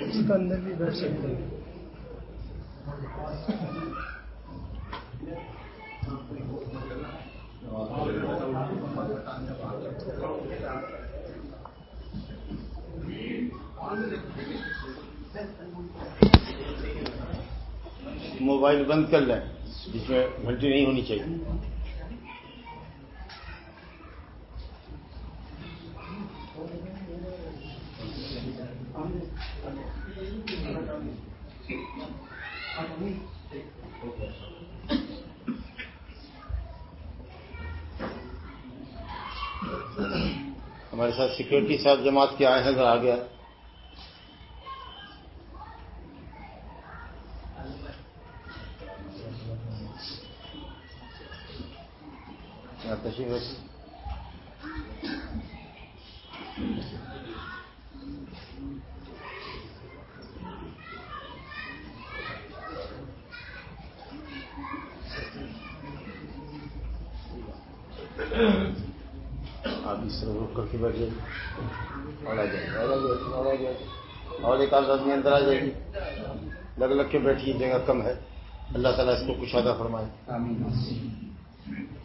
اس کے اندر بھی بیٹھ سکتے ہیں۔ موبائل بند کر لیں جس میں گھنٹی نہیں ہونی چاہیے۔ ہمارے ساتھ سیکورٹی صاحب جماعت کے آئے ہیں آ گیا تشریف رکھیے آپ اس بیٹھے اور آ جائیے اور آ جائیے اور آ جائیے اور ایک آدھ آدمی اندر آ جائیے لگ لگ کے بیٹھیے جگہ کم ہے۔ اللہ تعالیٰ اس کو کشادہ فرمائے۔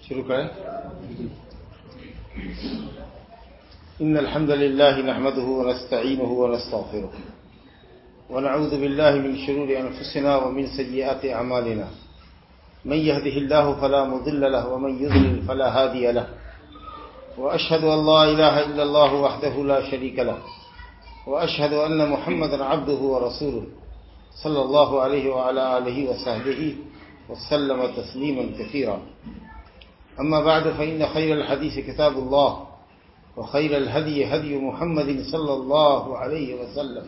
شروع کریں۔ إن الحمد لله نحمده ونستعينه ونستغفره ونعوذ بالله من شرور أنفسنا ومن سيئات أعمالنا من يهده الله فلا مضل له ومن يضلل فلا هادي له۔ وأشهد أن لا إله إلا الله وحده لا شريك له، وأشهد أن محمدا عبده ورسوله صلى الله عليه وعلى آله وصحبه وسلم تسليما كثيرا. أما بعد، فإن خير الحديث كتاب الله، وخير الهدي هدي محمد صلى الله عليه وسلم،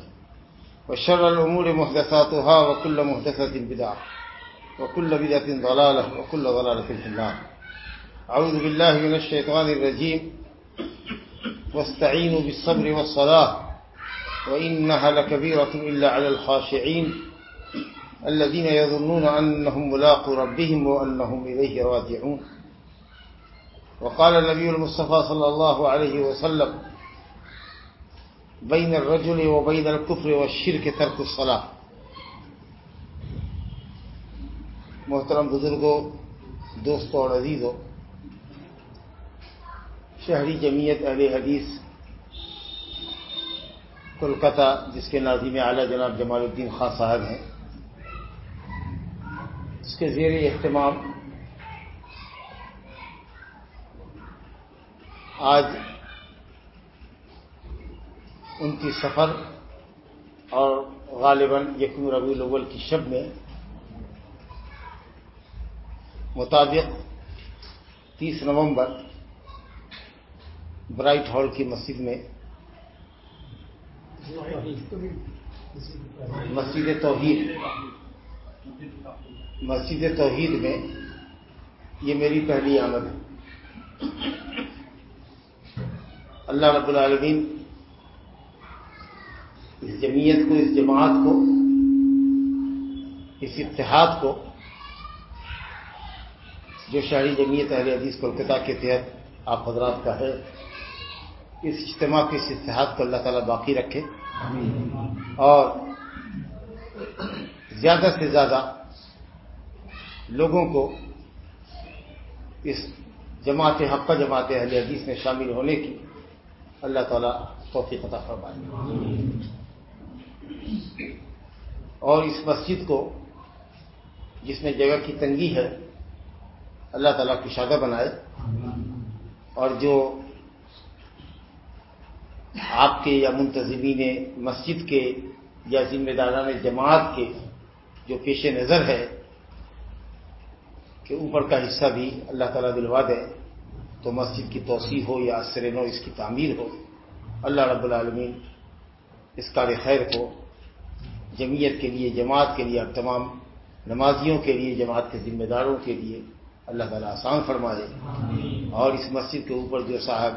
وشر الأمور محدثاتها، وكل محدثة بدعة، وكل بدعة ضلالة، وكل ضلالة في النار. أعوذ بالله من الشيطان الرجيم. واستعينوا بالصبر والصلاة، وإنها لكبيرة إلا على الخاشعين الذين يظنون أنهم ملاقوا ربهم وأنهم إليه راجعون. وقال النبي المصطفى صلى الله عليه وسلم بين الرجل وبين الكفر والشرك ترك الصلاة. محترم بزرگوں دوستوں اور عزیزوں شہری جمعیت اہل حدیث کولکتہ جس کے ناظم اعلیٰ جناب جمال الدین خان صاحب ہیں۔ اس کے زیر اہتمام آج ان کی سفر اور غالباً یکم ربی الاول کی شب میں مطابق تیس نومبر برائٹ ہال کی مسجد میں مسجد توحید مسجد توحید میں یہ میری پہلی آمد ہے۔ اللہ رب العالمین اس جمعیت کو، اس جماعت کو، اس اتحاد کو، جو شہری جمعیت اہل حدیث کولکتہ کے تحت آپ حضرات کا ہے اس اجتماع کے اس اتحاد کو اللہ تعالیٰ باقی رکھے۔ اور زیادہ سے زیادہ لوگوں کو اس جماعت حقہ جماعت اہل حدیث میں شامل ہونے کی اللہ تعالیٰ توفیق عطا فرمائے۔ اور اس مسجد کو جس میں جگہ کی تنگی ہے، اللہ تعالیٰ کشادہ بنائے۔ اور جو آپ کے یا منتظمین مسجد کے یا ذمہ داران جماعت کے جو پیش نظر ہے کہ اوپر کا حصہ بھی اللہ تعالیٰ دلوا دے تو مسجد کی توسیع ہو یا اثر نو اس کی تعمیر ہو، اللہ رب العالمین اس کار خیر کو جمعیت کے لیے، جماعت کے لیے اور تمام نمازیوں کے لیے، جماعت کے ذمہ داروں کے لیے اللہ تعالیٰ آسان فرمائے اور اس مسجد کے اوپر جو صاحب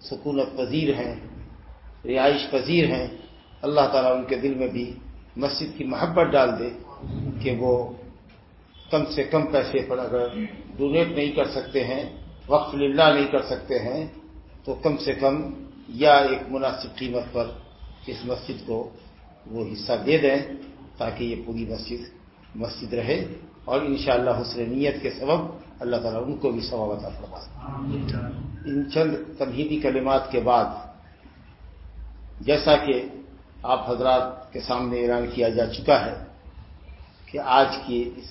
سکونت پذیر ہیں، رہائش پذیر ہیں، اللہ تعالیٰ ان کے دل میں بھی مسجد کی محبت ڈال دے کہ وہ کم سے کم پیسے پر اگر ڈونیٹ نہیں کر سکتے ہیں وقف للہ نہیں کر سکتے ہیں، تو کم سے کم یا ایک مناسب قیمت پر اس مسجد کو وہ حصہ دے دیں تاکہ یہ پوری مسجد مسجد رہے۔ اور انشاءاللہ حسن نیت کے سبب اللہ تعالیٰ ان کو بھی ثواب عطا فرما ان چند تمہیدی کلمات کے بعد، جیسا کہ آپ حضرات کے سامنے اعلان کیا جا چکا ہے کہ آج کی اس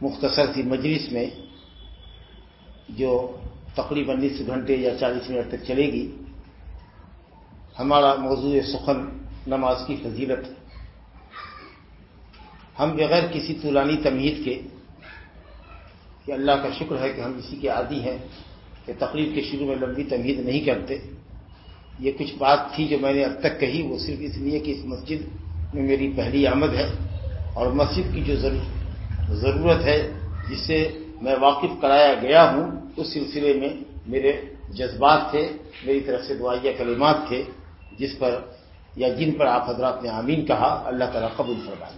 مختصر سی مجلس میں جو تقریباً نصف گھنٹے یا چالیس منٹ تک چلے گی، ہمارا موضوع سخن نماز کی فضیلت ہم بغیر کسی طولانی تمہید کے کہ اللہ کا شکر ہے کہ ہم اسی کے عادی ہیں کہ تقریب کے شروع میں لمبی تمہید نہیں کرتے۔ یہ کچھ بات تھی جو میں نے اب تک کہی، وہ صرف اس لیے کہ اس مسجد میں میری پہلی آمد ہے اور مسجد کی جو ضرورت ہے جس سے میں واقف کرایا گیا ہوں، اس سلسلے میں میرے جذبات تھے، میری طرف سے دعائیہ کلمات تھے، جس پر یا جن پر آپ حضرات نے آمین کہا، اللہ تعالیٰ قبول فرمائے۔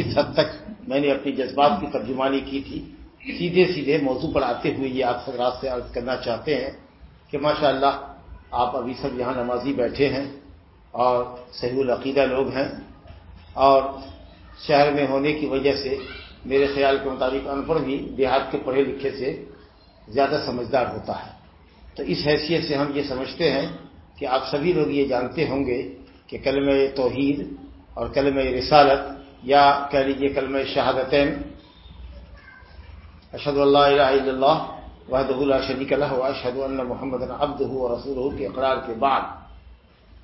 اس حد تک میں نے اپنی جذبات کی ترجمانی کی تھی۔ سیدھے سیدھے موضوع پر آتے ہوئے یہ آپ حضرات سے عرض کرنا چاہتے ہیں کہ ماشاء اللہ آپ ابھی سب یہاں نمازی بیٹھے ہیں اور صحیح العقیدہ لوگ ہیں اور شہر میں ہونے کی وجہ سے میرے خیال کے مطابق ان پڑھ بھی دیہات کے پڑھے لکھے سے زیادہ سمجھدار ہوتا ہے۔ تو اس حیثیت سے ہم یہ سمجھتے ہیں کہ آپ سبھی لوگ یہ جانتے ہوں گے کہ کلم توحید اور کلم رسالت یا کہہ لیجیے کلم شہادتین۔ اشد اللہ الہ الا اللہ وحد اللہ شریک اللہ اشد اللہ محمد ابد و رسول کے اقرار کے بعد۔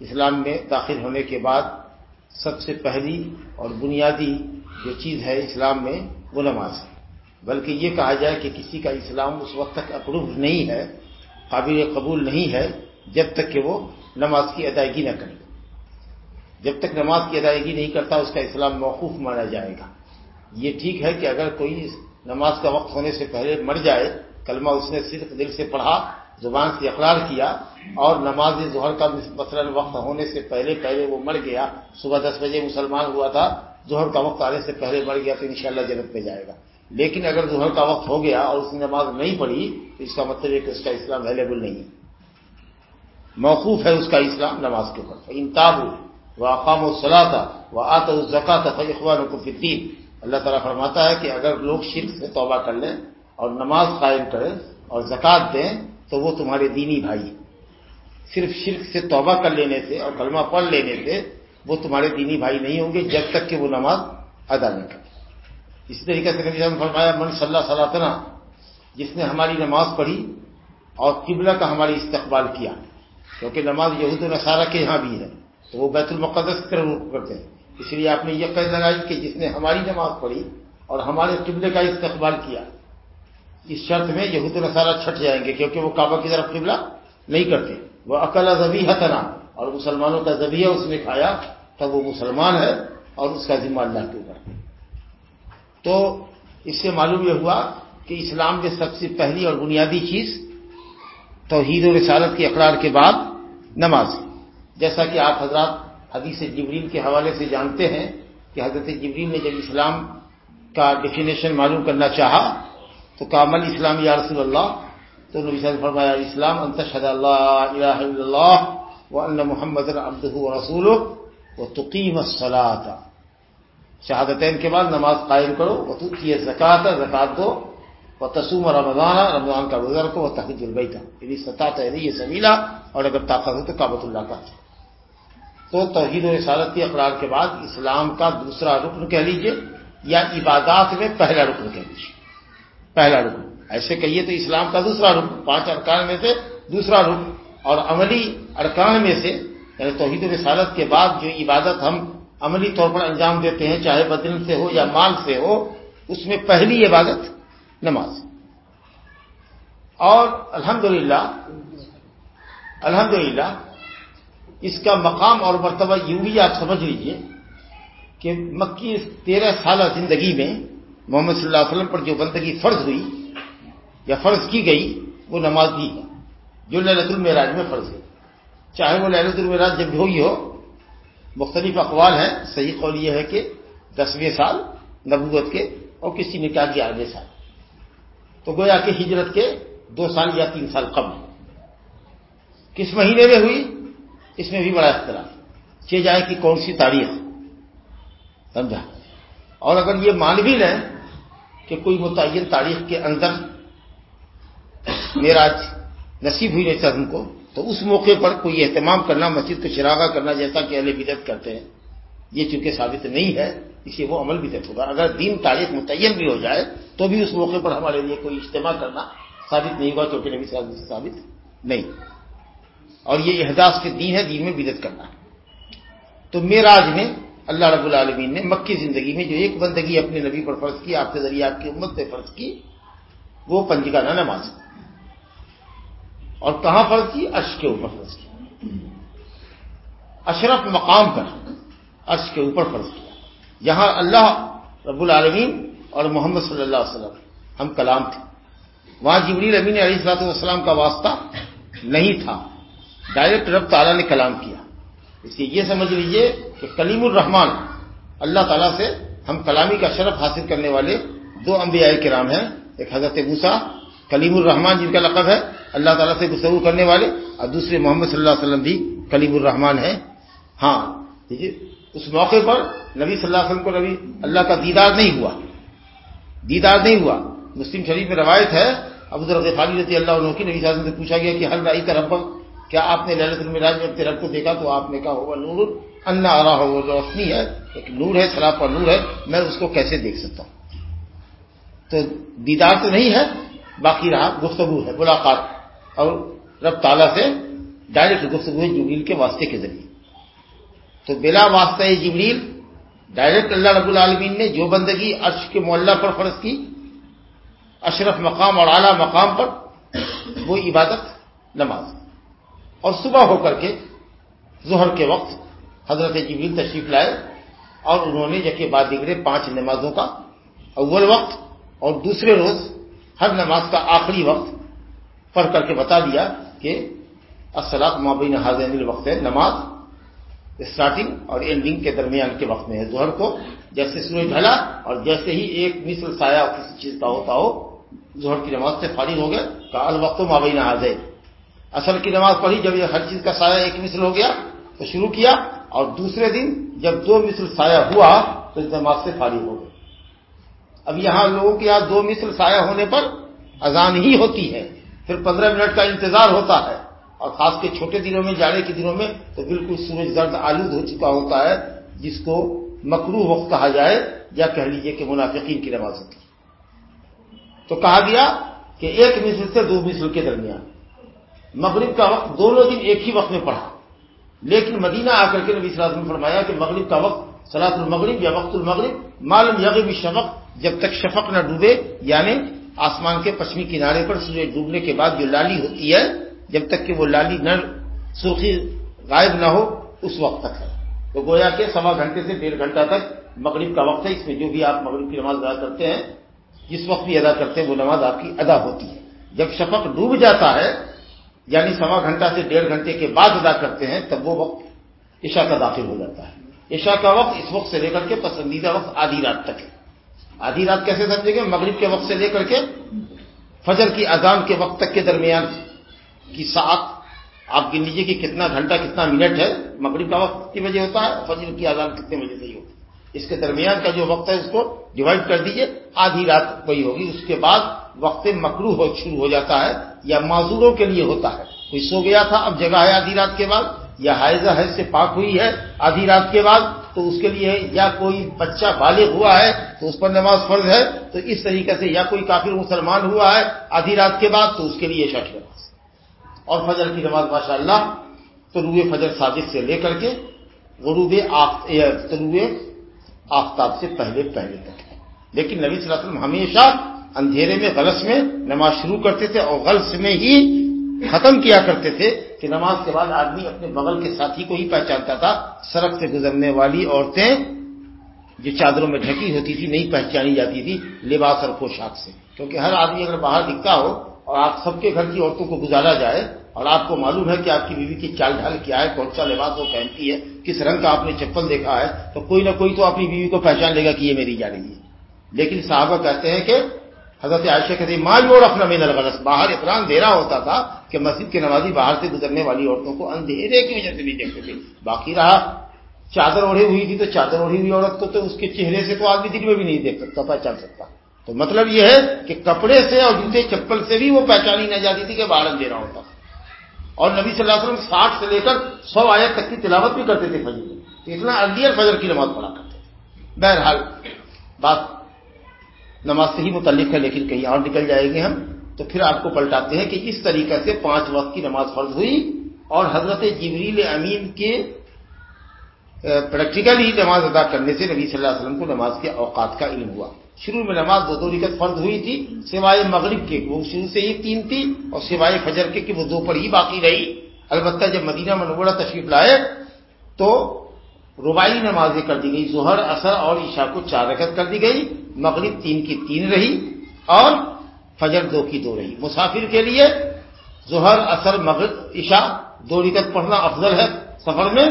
اسلام میں داخل ہونے کے بعد سب سے پہلی اور بنیادی جو چیز ہے اسلام میں وہ نماز ہے۔ بلکہ یہ کہا جائے کہ کسی کا اسلام اس وقت تک اپروو نہیں ہے، قابل قبول نہیں ہے، جب تک کہ وہ نماز کی ادائیگی نہ کرے۔ جب تک نماز کی ادائیگی نہیں کرتا اس کا اسلام موقوف مانا جائے گا۔ یہ ٹھیک ہے کہ اگر کوئی نماز کا وقت ہونے سے پہلے مر جائے، کلمہ اس نے صرف دل سے پڑھا، زبان سے اقرار کیا اور نماز ظہر کا مثلاً وقت ہونے سے پہلے پہلے وہ مر گیا، صبح دس بجے مسلمان ہوا تھا، ظہر کا وقت آنے سے پہلے مر گیا تو انشاءاللہ جنت میں جائے گا۔ لیکن اگر ظہر کا وقت ہو گیا اور اس نے نماز نہیں پڑھی تو اس کا مطلب ہے کہ اس کا اسلام اویلیبل نہیں ہے۔ موقوف ہے اس کا اسلام نماز کے اوپر۔ انتاب وہ اقام و صلاح تھا وہ آتا زکا اخبار کو فدین اللہ تعالیٰ فرماتا ہے کہ اگر لوگ شرک سے توبہ کر لیں اور نماز قائم کریں اور زکوٰۃ دیں تو وہ تمہارے دینی بھائی صرف شرک سے توبہ کر لینے سے اور کلمہ پڑھ لینے سے وہ تمہارے دینی بھائی نہیں ہوں گے جب تک کہ وہ نماز ادا نہ کرے اسی طریقے سے نبی فرمایا، من صلی اللہ صلاح جس نے ہماری نماز پڑھی اور قبلہ کا ہماری استقبال کیا، کیونکہ نماز یہود و نصارہ کے یہاں بھی ہے۔ تو وہ بیت المقدس کی طرف رخ کرتے ہیں۔ اس لیے آپ نے یہ قید لگائی کہ جس نے ہماری نماز پڑھی اور ہمارے قبلے کا استقبال کیا، اس شرط میں یہود نصارہ چھٹ جائیں گے کیونکہ وہ کعبہ کی طرف قبلہ نہیں کرتے۔ وہ عقل زبی حتنا اور مسلمانوں کا ذبیہ اس نے کھایا، تب وہ مسلمان ہے اور اس کا ذمہ اللہ کے اوپر۔ تو اس سے معلوم یہ ہوا کہ اسلام میں سب سے پہلی اور بنیادی چیز توحید و رسالت کے اقرار کے بعد نماز ہے۔ جیسا کہ آپ حضرات حدیث جبریل کے حوالے سے جانتے ہیں کہ حضرت جبریل نے جب اسلام کا ڈیفینیشن معلوم کرنا چاہا تو کامل اسلام یا رسول اللہ؟ تو نبی صلی فرمایا، اسلام انتشد اللہ الہ الا اللہ و ان محمد عبدہ و رسول و تقیم الصلاۃ. شہادتین کے بعد نماز قائم کرو وہ تو زکات زکات دو وہ تسوم رمضان رمضان کا روزہ رکھو وہ تحج البئی تھا یعنی سطح ہے یہ سبیلا اور اگر طاقت ہو تو کابت اللہ کا۔ تو توحید و رسالت کے اقرار کے بعد اسلام کا دوسرا رکن کہہ لیجیے یا عبادات میں پہلا رکن کہہ لیجیے پہلا رکن۔ ایسے کہیے تو اسلام کا دوسرا رکن۔ پانچ ارکان میں سے دوسرا رکن۔ اور عملی ارکان میں سے یعنی توحید و رسالت کے بعد جو عبادت ہم عملی طور پر انجام دیتے ہیں، چاہے بدن سے ہو یا مال سے ہو، اس میں پہلی عبادت نماز۔ اور الحمدللہ الحمدللہ اس کا مقام اور مرتبہ یوں بھی آپ سمجھ لیجیے کہ مکی تیرہ سالہ زندگی میں محمد صلی اللہ علیہ وسلم پر جو بندگی فرض ہوئی یا فرض کی گئی، وہ نماز بھی ہے۔ جو للت المعراج میں فرض ہے۔ چاہے وہ للت المعراج جب ہوئی ہو، مختلف اقوال ہیں۔ صحیح قول یہ ہے کہ دسویں سال نبوت کے اور کسی نے کیا گیارہویں سال۔ تو گویا کہ ہجرت کے دو سال یا تین سال قبل۔ کس مہینے میں ہوئی؟ اس میں بھی بڑا اختلاف کیے جائے کہ کون سی تاریخ؟ سمجھا؟ اور اگر یہ مان بھی لیں کہ کوئی متعین تاریخ کے اندر میراج نصیب ہوئی نہیں ہم کو، تو اس موقع پر کوئی اہتمام کرنا، مسجد کو شراغا کرنا جیسا کہ اہل بدت کرتے ہیں، یہ چونکہ ثابت نہیں ہے اسے وہ عمل بھی ہوگا۔ اگر دین تاریخ متعین بھی ہو جائے، تو بھی اس موقع پر ہمارے لیے کوئی اجتماع کرنا ثابت نہیں ہوا کیونکہ نبی صاحب سے ثابت نہیں۔ اور یہ احداث کے دین ہے، دین میں بدت کرنا۔ تو میراج میں اللہ رب العالمین نے مکی زندگی میں جو ایک بندگی اپنے نبی پر فرض کی، آپ کے ذریعے، آپ کی امت پہ فرض کی، وہ پنجگانہ نماز۔ اور کہاں فرض کی؟ عرش کے اوپر فرض کی۔ اشرف مقام پر عرش کے اوپر فرض کیا۔ جہاں اللہ رب العالمین اور محمد صلی اللہ علیہ وسلم ہم کلام تھے۔ وہاں جبریل امین علیہ السلاط والسلام کا واسطہ نہیں تھا۔ ڈائریکٹ رب تعالیٰ نے کلام کیا۔ اس لیے یہ سمجھ لیجیے کہ کلیم الرحمان اللہ تعالیٰ سے ہم کلامی کا شرف حاصل کرنے والے دو انبیاء کرام ہیں۔ ایک حضرت موسا کلیم الرحمان جن کا لقب ہے، اللہ تعالیٰ سے گفتگو کرنے والے، اور دوسرے محمد صلی اللہ علیہ وسلم بھی کلیم الرحمان ہیں۔ ہاں اس موقع پر نبی صلی اللہ علیہ وسلم کو نبی اللہ کا دیدار نہیں ہوا۔ دیدار نہیں ہوا۔ مسلم شریف میں روایت ہے، ابو ذرغفاری رضی اللہ عنہ کی نبی صلی اللہ علیہ وسلم سے پوچھا گیا کہ ہر رائی کا رب کیا آپ نے للت المراج میں اپنے کو دیکھا؟ تو آپ نے کہا ہوگا نور انا آ رہا ہو روشنی ہے، ایک نور ہے سراب پر نور ہے، میں اس کو کیسے دیکھ سکتا ہوں؟ تو دیدار تو نہیں ہے، باقی رہا گفتگو ہے، ملاقات اور رب تعالیٰ سے ڈائریکٹ گفتگو ہے جبریل کے واسطے کے ذریعے۔ تو بلا واسطہ جبریل ڈائریکٹ اللہ رب العالمین نے جو بندگی عرش کے معلّہ پر فرض کی، اشرف مقام اور اعلیٰ مقام پر، وہ عبادت، نماز۔ اور صبح ہو کر کے ظہر کے وقت حضرت جبریل تشریف لائے اور انہوں نے جبکہ بعد دگرے پانچ نمازوں کا اول وقت اور دوسرے روز ہر نماز کا آخری وقت پڑھ کر کے بتا دیا کہ اسلاق مابین حاضر الوقت ہے نماز اسٹارٹنگ اور اینڈنگ کے درمیان کے وقت میں ہے۔ ظہر کو جیسے سورج ڈھلا اور جیسے ہی ایک مثل سایہ کسی چیز کا ہوتا ہو، ظہر کی نماز سے فارغ ہو گیا کہ الوقت مابین حاضر اصل کی نماز پڑھی، جب یہ ہر چیز کا سایہ ایک مثل ہو گیا تو شروع کیا اور دوسرے دن جب دو مثل سایہ ہوا تو اس نماز سے فارغ ہو گئے۔ اب یہاں لوگوں کے یہاں دو مثل سایہ ہونے پر اذان ہی ہوتی ہے، پھر پندرہ منٹ کا انتظار ہوتا ہے اور خاص کے چھوٹے دنوں میں، جاڑے کے دنوں میں تو بالکل سورج زرد آلود ہو چکا ہوتا ہے، جس کو مکرو وقت کہا جائے یا کہہ لیجیے کہ منافقین کی نماز ہوتی۔ تو کہا گیا کہ ایک مثل سے دو مثل کے درمیان۔ مغرب کا وقت دونوں دن ایک ہی وقت میں پڑھا لیکن مدینہ آ کر کے نبی صلی اللہ علیہ وسلم فرمایا کہ مغرب کا وقت سلاط المغرب یا وقت المغرب معلوم یغب شفق جب تک شفق نہ ڈوبے یعنی آسمان کے پشچمی کنارے پر سورج ڈوبنے کے بعد جو لالی ہوتی ہے، جب تک کہ وہ لالی نہ سرخی غائب نہ ہو، اس وقت تک ہے۔ تو گویا کہ سوا گھنٹے سے ڈیڑھ گھنٹہ تک مغرب کا وقت ہے۔ اس میں جو بھی آپ مغرب کی نماز ادا کرتے ہیں، جس وقت بھی ادا کرتے ہیں، وہ نماز آپ کی ادا ہوتی ہے۔ جب شفق ڈوب جاتا ہے یعنی سوا گھنٹہ سے ڈیڑھ گھنٹے کے بعد ادا کرتے ہیں، تب وہ وقت عشاء کا داخل ہو جاتا ہے۔ عشاء کا وقت اس وقت سے لے کر کے پسندیدہ وقت آدھی رات تک ہے۔ آدھی رات کیسے سمجھیں گے؟ مغرب کے وقت سے لے کر کے فجر کی اذان کے وقت تک کے درمیان کی ساتھ آپ گن لیجیے کہ کتنا گھنٹہ، کتنا منٹ ہے۔ مغرب کا وقت کتنی بجے ہوتا ہے؟ فجر کی اذان کتنے بجے سے ہی ہوتی ہے۔ اس کے درمیان کا جو وقت ہے، اس کو ڈیوائڈ کر دیجیے آدھی رات وہی ہوگی۔ اس کے بعد وقت مکرو ہو شروع ہو جاتا ہے یا معذوروں کے لیے ہوتا ہے۔ کوئی سو گیا تھا، اب جگہ ہے آدھی رات کے بعد، یا حائزہ حیض سے پاک ہوئی ہے آدھی رات کے بعد، تو اس کے لیے یا کوئی بچہ بالغ ہوا ہے تو اس پر نماز فرض ہے، تو اس طریقے سے یا کوئی کافر مسلمان ہوا ہے آدھی رات کے بعد، تو اس کے لیے شٹ نماز۔ اور فجر کی نماز ماشاء اللہ طلوع فجر صادق سے لے کر کے غروب طلوع آفتاب سے پہلے پہلے تک ہے۔ لیکن نبی صلی اللہ علیہ وسلم ہمیشہ اندھیرے میں، غلط میں نماز شروع کرتے تھے اور غلط میں ہی ختم کیا کرتے تھے کہ نماز کے بعد آدمی اپنے بغل کے ساتھی کو ہی پہچانتا تھا۔ سڑک سے گزرنے والی عورتیں جو چادروں میں ڈھکی ہوتی تھی، نہیں پہچانی جاتی تھی لباس اور پوشاک سے۔ کیونکہ ہر آدمی اگر باہر دکھتا ہو اور آپ سب کے گھر کی عورتوں کو گزارا جائے اور آپ کو معلوم ہے کہ آپ کی بیوی کی چال ڈھال کیا ہے، کون سا لباس وہ پہنتی ہے، کس رنگ کا آپ نے چپل دیکھا ہے، تو کوئی نہ کوئی تو اپنی بیوی کو پہچان لے گا کہ یہ میری جا رہی ہے۔ لیکن صحابہ کہتے ہیں کہ حضرت عائشہ کہتے ہیں، ماں جوڑ اپنا مین الغلط باہر اتنا اندھیرا ہوتا تھا کہ مسجد کے نمازی باہر سے گزرنے والی عورتوں کو اندھیرے کی وجہ سے بھی دیکھتے تھے۔ باقی رہا، چادر اوڑھی ہوئی تھی تو چادر اوڑھی ہوئی عورت کو تو اس کے چہرے سے تو آدمی دن میں بھی نہیں دیکھ سکتا، پہچان سکتا۔ تو مطلب یہ ہے کہ کپڑے سے اور جوتے چپل سے بھی وہ پہچانی نہ جاتی تھی کہ بارن دے رہا ہوتا اور نبی صلی اللہ علیہ وسلم ساٹھ سے لے کر سو آیت تک کی تلاوت بھی کرتے تھے فجر میں۔ تو اتنا ارلیئر فجر کی نماز پڑھا کرتے تھے۔ بہرحال، بات نماز سے ہی متعلق ہے، لیکن کہیں اور نکل جائیں گے ہم، تو پھر آپ کو پلٹاتے ہیں کہ اس طریقے سے پانچ وقت کی نماز فرض ہوئی اور حضرت جبریل امین کے پریکٹیکلی نماز ادا کرنے سے نبی صلی اللہ علیہ وسلم کو نماز کے اوقات کا علم ہوا۔ شروع میں نماز دو دو رکت فرض ہوئی تھی، سوائے مغرب کے، وہ شروع سے ہی تین تھی، اور سوائے فجر کے کہ وہ دو پر ہی باقی رہی۔ البتہ جب مدینہ منورہ تشریف لائے تو ربائی نمازیں کر دی گئی ظہر اثر اور عشاء کو چار رکت کر دی گئی مغرب تین کی تین رہی اور فجر دو کی دو رہی۔ مسافر کے لیے ظہر اثر مغرب، عشاء دو رکت پڑھنا افضل ہے۔ سفر میں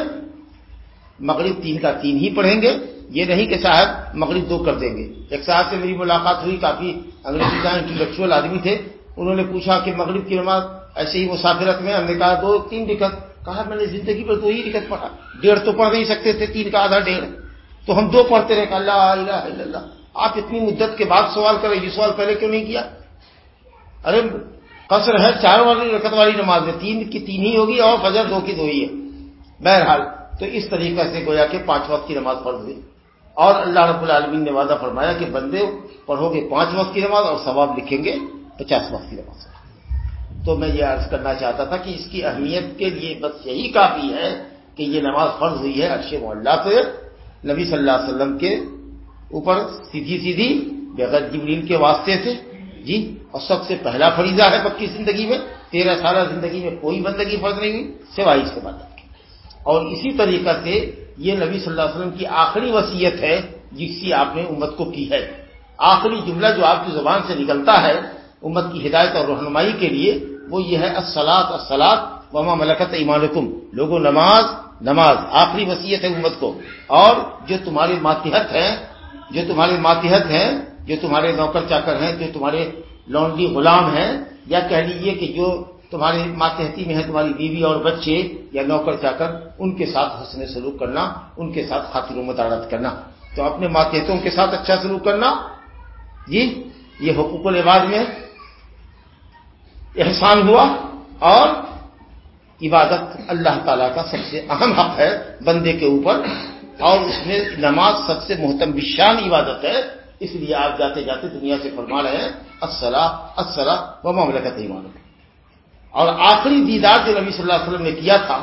مغرب تین کا تین ہی پڑھیں گے۔ یہ نہیں کہ صاحب مغرب دو کر دیں گے۔ ایک صاحب سے میری ملاقات ہوئی، کافی انگریزی کا انٹلیکچوئل آدمی تھے۔ انہوں نے پوچھا کہ مغرب کی نماز ایسے ہی مسافرت میں؟ ہم نے کہا دو، تین رکت کہا میں نے زندگی پر دو ہی رکت پڑھا۔ ڈیڑھ تو پڑھ نہیں سکتے تھے، تین کا آدھا ڈیڑھ۔ تو ہم دو پڑھتے رہے کہ اللہ الہ الا اللہ۔ آپ اتنی مدت کے بعد سوال کریں، یہ سوال پہلے کیوں نہیں کیا؟ ارے، قصر ہے چار والی رکت والی نماز میں تین کی تین ہی ہوگی اور فجر دو کی دو ہی ہے۔ بہرحال، تو اس طریقے سے گویا کہ پانچ وقت کی نماز پڑھ ہوئی۔ اور اللہ رب العالمین نے وعدہ فرمایا کہ بندے پڑھو گے پانچ وقت کی نماز اور ثواب لکھیں گے پچاس وقت کی نماز۔ تو میں یہ عرض کرنا چاہتا تھا کہ اس کی اہمیت کے لیے بس یہی کافی ہے کہ یہ نماز فرض ہوئی ہے ارش معلّہ سے نبی صلی اللہ علیہ وسلم کے اوپر سیدھی سیدھی بغیر جبریل کے واسطے سے۔ جی اور سب سے پہلا فریضہ ہے پکی زندگی میں، تیرہ سالہ زندگی میں کوئی بندگی فرض نہیں ہوئی، سوائے سے بات اور اسی طریقہ سے یہ نبی صلی اللہ علیہ وسلم کی آخری وصیت ہے جس کی آپ نے امت کو کی ہے۔ آخری جملہ جو آپ کی زبان سے نکلتا ہے امت کی ہدایت اور رہنمائی کے لیے وہ یہ ہے اسلات اسلات وما ملکت ایمانکم۔ لوگوں، نماز نماز، آخری وصیت ہے امت کو۔ اور جو تمہارے ماتحت ہیں، جو تمہارے ماتحت ہیں، جو تمہارے نوکر چاکر ہیں، جو تمہارے لونڈی غلام ہیں، یا کہہ لیجیے کہ جو تمہارے ماتحتی میں ہے، تمہاری بیوی اور بچے یا نوکر چا کر ان کے ساتھ حسن سلوک کرنا، ان کے ساتھ خاطر و متعارت کرنا۔ تو اپنے ماتحتوں کے ساتھ اچھا سلوک کرنا جی یہ حقوق العباد میں احسان ہوا اور عبادت اللہ تعالی کا سب سے اہم حق ہے بندے کے اوپر اور اس میں نماز سب سے محتم بشان عبادت ہے اس لیے آپ جاتے جاتے دنیا سے فرما رہے ہیں السلح السلح و معاملہ کا ایمان اور آخری دیدار جو نبی صلی اللہ علیہ وسلم نے کیا تھا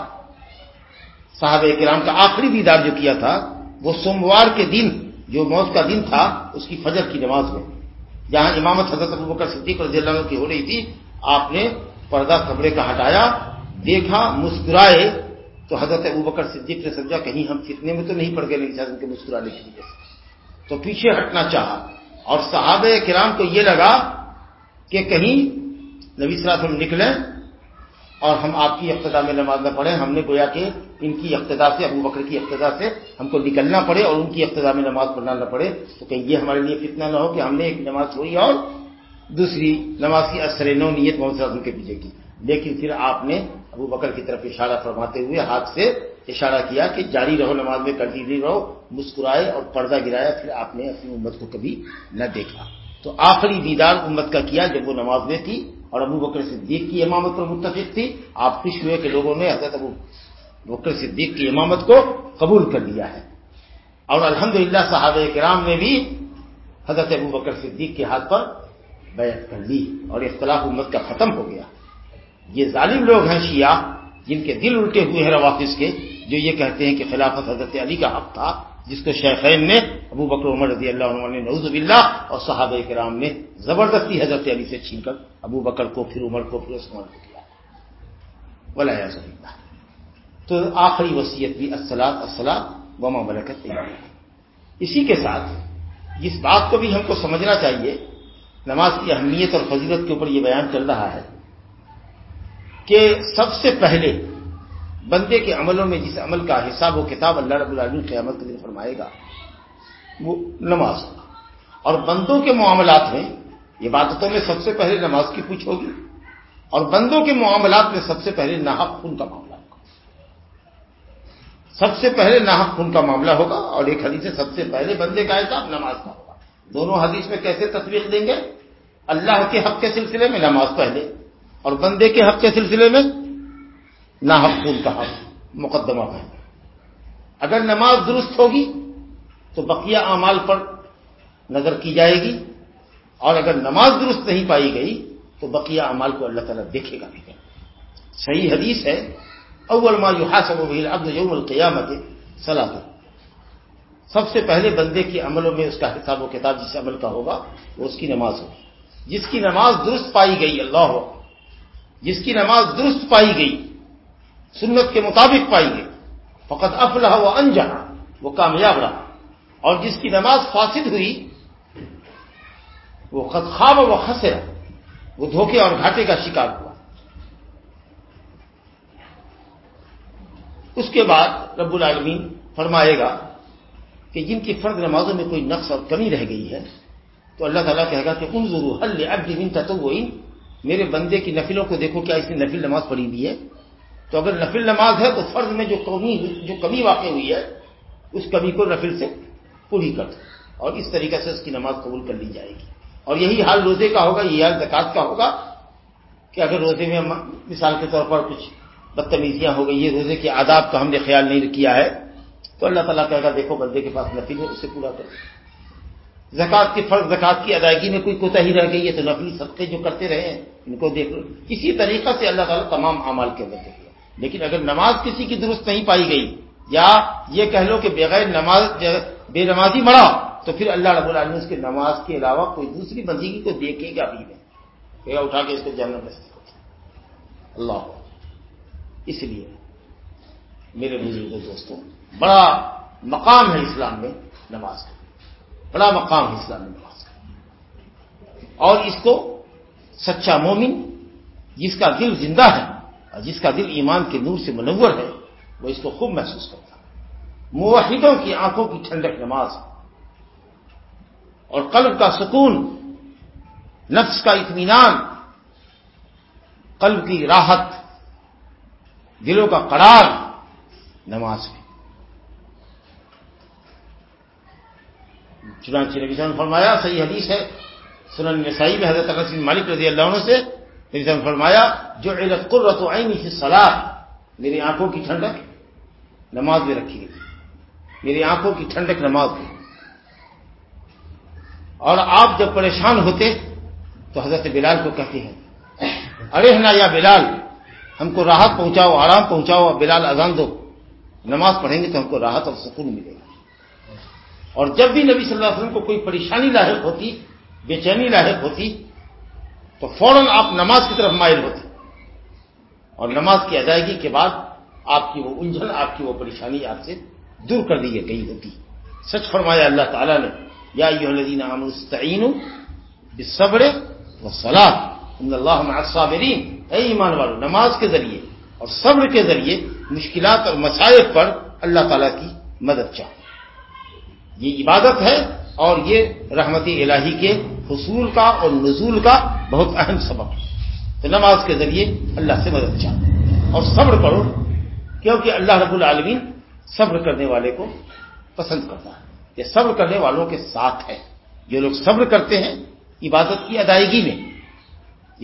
صاحب کرام کا آخری دیدار جو کیا تھا، وہ سوموار کے دن، جو موت کا دن تھا، اس کی فجر کی نماز میں، جہاں امامت حضرت ابو بکر صدیق رضی اللہ عنہ کی ہو رہی تھی آپ نے پردہ کپڑے کا ہٹایا، دیکھا، مسکرائے، تو حضرت ابو بکر صدیق نے سمجھا کہیں ہم فتنے میں تو نہیں پڑ گئے نہیں کے مسکرانے کی وجہ سے۔ تو پیچھے ہٹنا چاہا۔ اور صحابہ کرام کو یہ لگا کہ کہیں نبی صلی اللہ علیہ وسلم نکلیں اور ہم آپ کی اقتدا میں نماز نہ پڑھیں، ہم نے گویا کہ ان کی اقتدا سے، ابو بکر کی اقتدا سے ہم کو نکلنا پڑے اور ان کی اقتدا میں نماز پڑھنا نہ پڑے۔ تو کہیں یہ ہمارے لیے کتنا نہ ہو کہ ہم نے ایک نماز ہوئی اور دوسری نماز کی اثر نو نیت محمد صلی اللہ علیہ وسلم کے پیچھے کی۔ لیکن پھر آپ نے ابو بکر کی طرف اشارہ فرماتے ہوئے ہاتھ سے اشارہ کیا کہ جاری رہو نماز میں، کنٹینیو رہو، مسکرائے اور پردہ گرایا، پھر آپ نے اپنی امت کو کبھی نہ دیکھا۔ تو آخری دیدار امت کا کیا جب وہ نماز میں تھی اور ابو بکر صدیق کی امامت پر متفق تھی، آپ خوش ہوئے کہ لوگوں نے حضرت ابو بکر صدیق کی امامت کو قبول کر لیا ہے۔ اور الحمدللہ للہ صحابہ کرام نے بھی حضرت ابو بکر صدیق کے ہاتھ پر بیعت کر لی اور اختلاف امت کا ختم ہو گیا۔ یہ ظالم لوگ ہیں شیعہ جن کے دل الٹے ہوئے ہیں روافظ کے، جو یہ کہتے ہیں کہ خلافت حضرت علی کا حق تھا، جس کو شیخین نے، ابو بکر عمر رضی اللہ عنہ نے، نعوذ باللہ، اور صحابہ کرام نے زبردستی حضرت علی سے چھین کر ابو بکر کو، پھر عمر کو، پھر عثمان کو کیا۔ ولایا اللہ تو آخری وصیت بھی اسلاد اسلام وما ملکت اسی کے ساتھ، اس بات کو بھی ہم کو سمجھنا چاہیے نماز کی اہمیت اور فضیلت کے اوپر یہ بیان چل رہا ہے کہ سب سے پہلے بندے کے عملوں میں جس عمل کا حساب و کتاب اللہ رب العالمین کے عمل کے دن فرمائے گا، وہ نماز اور بندوں کے معاملات میں عبادتوں میں سب سے پہلے نماز کی پوچھ ہوگی اور بندوں کے معاملات میں سب سے پہلے ناحق خون کا معاملہ ہوگا۔ سب سے پہلے ناحق خون کا معاملہ ہوگا اور ایک حدیث سب سے پہلے بندے کا حساب نماز کا ہوگا۔ دونوں حدیث میں کیسے تصویر دیں گے؟ اللہ کے حق کے سلسلے میں نماز پہلے اور بندے کے حق کے سلسلے میں ناحق خون کا حق، مقدمہ پہلے۔ اگر نماز درست ہوگی تو بقیہ اعمال پر نظر کی جائے گی اور اگر نماز درست نہیں پائی گئی تو بقیہ اعمال کو اللہ تعالیٰ دیکھے گا بھی۔ صحیح حدیث ہے، اول ما يحاسب به العبد يوم القيامه صلاه سب سے پہلے بندے کے عملوں میں اس کا حساب و کتاب جس عمل کا ہوگا، وہ اس کی نماز ہوگی۔ جس کی نماز درست پائی گئی، اللہ ہو، جس کی نماز درست پائی گئی، سنت کے مطابق پائی گئی فقط افلح و انجا وہ کامیاب رہا۔ اور جس کی نماز فاسد ہوئی، وہ خط خواب و خسرا وہ دھوکے اور گھاٹے کا شکار ہوا۔ اس کے بعد رب العالمین فرمائے گا کہ جن کی فرد نمازوں میں کوئی نقص اور کمی رہ گئی ہے، تو اللہ تعالیٰ کہے گا کہ ان ضرور حل اب جمین تو میرے بندے کی نفلوں کو دیکھو، کیا اس نے نفل نماز پڑھی ہوئی ہے؟ تو اگر نفل نماز ہے تو فرض میں جو کمی جو کمی واقع ہوئی ہے، اس کمی کو نفل سے پوری کر دو اور اس طریقے سے اس کی نماز قبول کر لی جائے گی۔ اور یہی حال روزے کا ہوگا یہ حال زکات کا ہوگا کہ اگر روزے میں مثال کے طور پر کچھ بدتمیزیاں ہو گئی یہ روزے کے آداب کا ہم نے خیال نہیں کیا ہے تو اللہ تعالیٰ کہے گا، دیکھو بندے کے پاس نفل ہے اسے پورا کر زکات کی فرض زکات کی ادائیگی میں کوئی کوتا ہی رہ گئی ہے تو نفلی صدقے جو کرتے رہے ہیں، ان کو دیکھ لو۔ اسی طریقہ سے اللہ تعالیٰ تمام اعمال کے اندر دیکھ لیکن اگر نماز کسی کی درست نہیں پائی گئی، یا یہ کہہ لو کہ بغیر نماز، بے نمازی مرا تو پھر اللہ رب العالمین اس کے نماز کے علاوہ کوئی دوسری بندگی کو دیکھے گا بھی نہیں۔ اٹھا کے اس کو جنم میں اللہ اس لیے میرے بزرگ دوستوں بڑا مقام ہے اسلام میں نماز کا۔ بڑا مقام ہے اسلام میں نماز کا۔ اور اس کو سچا مومن، جس کا دل زندہ ہے اور جس کا دل ایمان کے نور سے منور ہے، وہ اس کو خوب محسوس کرتا ہے۔ موحدوں کی آنکھوں کی ٹھنڈک نماز۔ اور قلب کا سکون، نفس کا اطمینان، قلب کی راحت، دلوں کا قرار نماز چنانچہ نبی صلی فرمایا، صحیح حدیث ہے، سنن نسائی میں حضرت رسیم مالک رضی اللہ عنہ سے نبی صلی فرمایا جو علت قرۃ عین فی صلاح میری آنکھوں کی ٹھنڈک نماز میں رکھی گئی۔ میری آنکھوں کی ٹھنڈک نماز میں۔ اور آپ جب پریشان ہوتے تو حضرت بلال کو کہتے ہیں، ارے نا یا بلال، ہم کو راحت پہنچاؤ، آرام پہنچاؤ، بلال اذان دو، نماز پڑھیں گے تو ہم کو راحت اور سکون ملے گا۔ اور جب بھی نبی صلی اللہ علیہ وسلم کو کوئی پریشانی لاحق ہوتی، بے چینی لاحق ہوتی، تو فوراً آپ نماز کی طرف مائل ہوتے اور نماز کی ادائیگی کے بعد آپ کی وہ الجھن، آپ کی وہ پریشانی آپ سے دور کر دی گئی ہوتی۔ سچ فرمایا اللہ تعالیٰ نے، یا یہ عامستعین صبر و سلاد اللہ صابرین اے ایمان والو، نماز کے ذریعے اور صبر کے ذریعے مشکلات اور مسائل پر اللہ تعالیٰ کی مدد چاہو۔ یہ عبادت ہے اور یہ رحمت الہی کے حصول کا اور نزول کا بہت اہم سبب ہے۔ تو نماز کے ذریعے اللہ سے مدد چاہو اور صبر کرو، کیونکہ اللہ رب العالمین صبر کرنے والے کو پسند کرتا ہے۔ یہ صبر کرنے والوں کے ساتھ ہے۔ جو لوگ صبر کرتے ہیں، عبادت کی ادائیگی میں،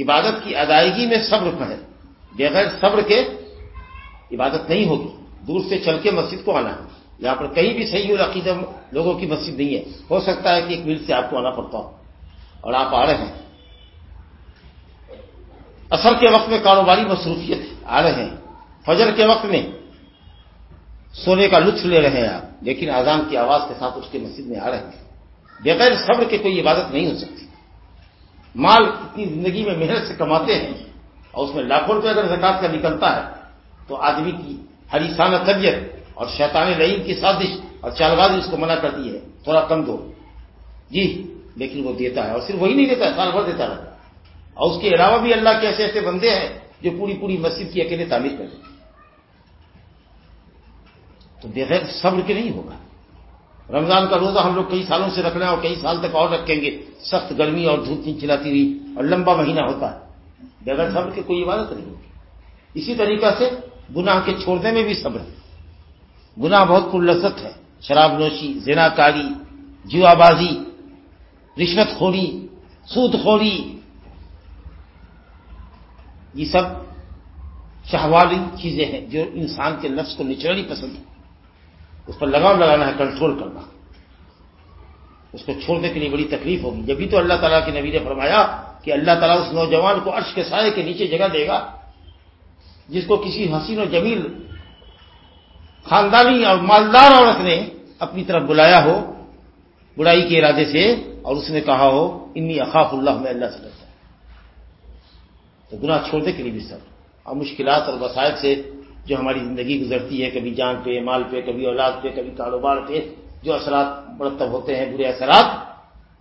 عبادت کی ادائیگی میں صبر ہے۔ بغیر صبر کے عبادت نہیں ہوگی۔ دور سے چل کے مسجد کو آنا ہے۔ یہاں پر کہیں بھی صحیح العقید لوگوں کی مسجد نہیں ہے۔ ہو سکتا ہے کہ ایک میل سے آپ کو آنا پڑتا ہو اور آپ آ رہے ہیں۔ اثر کے وقت میں کاروباری مصروفیت آ رہے ہیں۔ فجر کے وقت میں سونے کا لطف لے رہے ہیں آپ، لیکن آزان کی آواز کے ساتھ اس کے مسجد میں آ رہے ہیں۔ بغیر صبر کے کوئی عبادت نہیں ہو سکتی۔ مال اتنی زندگی میں محنت سے کماتے ہیں اور اس میں لاکھوں روپے اگر زکات کا نکلتا ہے تو آدمی کی ہریسانہ طبیعت اور شیطان رحیم کی سازش اور چال بازی اس کو منع کرتی ہے۔ تھوڑا کم دو۔ جی لیکن وہ دیتا ہے اور صرف وہی نہیں دیتا ہے، سال بھر دیتا رہتا اور اس کے علاوہ بھی اللہ کے ایسے ایسے بندے ہیں جو پوری پوری مسجد کی اکیلے تعمیر کر دیتے تو بغیر صبر کے نہیں ہوگا۔ رمضان کا روزہ ہم لوگ کئی سالوں سے رکھ رہے ہیں اور کئی سال تک اور رکھیں گے۔ سخت گرمی اور دھوپ نہیں چلاتی ہوئی اور لمبا مہینہ ہوتا ہے۔ بغیر صبر کے کوئی عبادت نہیں ہوگی اسی طریقہ سے گناہ کے چھوڑنے میں بھی صبر۔ ہے گناہ بہت پرلزت ہے۔ شراب نوشی، زنا کاری جوا بازی رشوت خوری، سود خوری، یہ سب شہوالی چیزیں ہیں جو انسان کے نفس کو نچڑی پسند ہے اس پر لگام لگانا ہے، کنٹرول کرنا۔ اس کو چھوڑنے کے لیے بڑی تکلیف ہوگی۔ جبھی تو اللہ تعالیٰ کے نبی نے فرمایا کہ اللہ تعالیٰ اس نوجوان کو عرش کے سائے کے نیچے جگہ دے گا، جس کو کسی حسین و جمیل خاندانی اور مالدار عورت نے اپنی طرف بلایا ہو، برائی کے ارادے سے، اور اس نے کہا ہو، انی اخاف اللہ، میں اللہ سے ڈرتا تو گناہ چھوڑنے کے لیے بھی سب، اور مشکلات اور وسائل سے جو ہماری زندگی گزرتی ہے، کبھی جان پہ، مال پہ، کبھی اولاد پہ، کبھی کاروبار پہ، جو اثرات مرتب ہوتے ہیں، برے اثرات،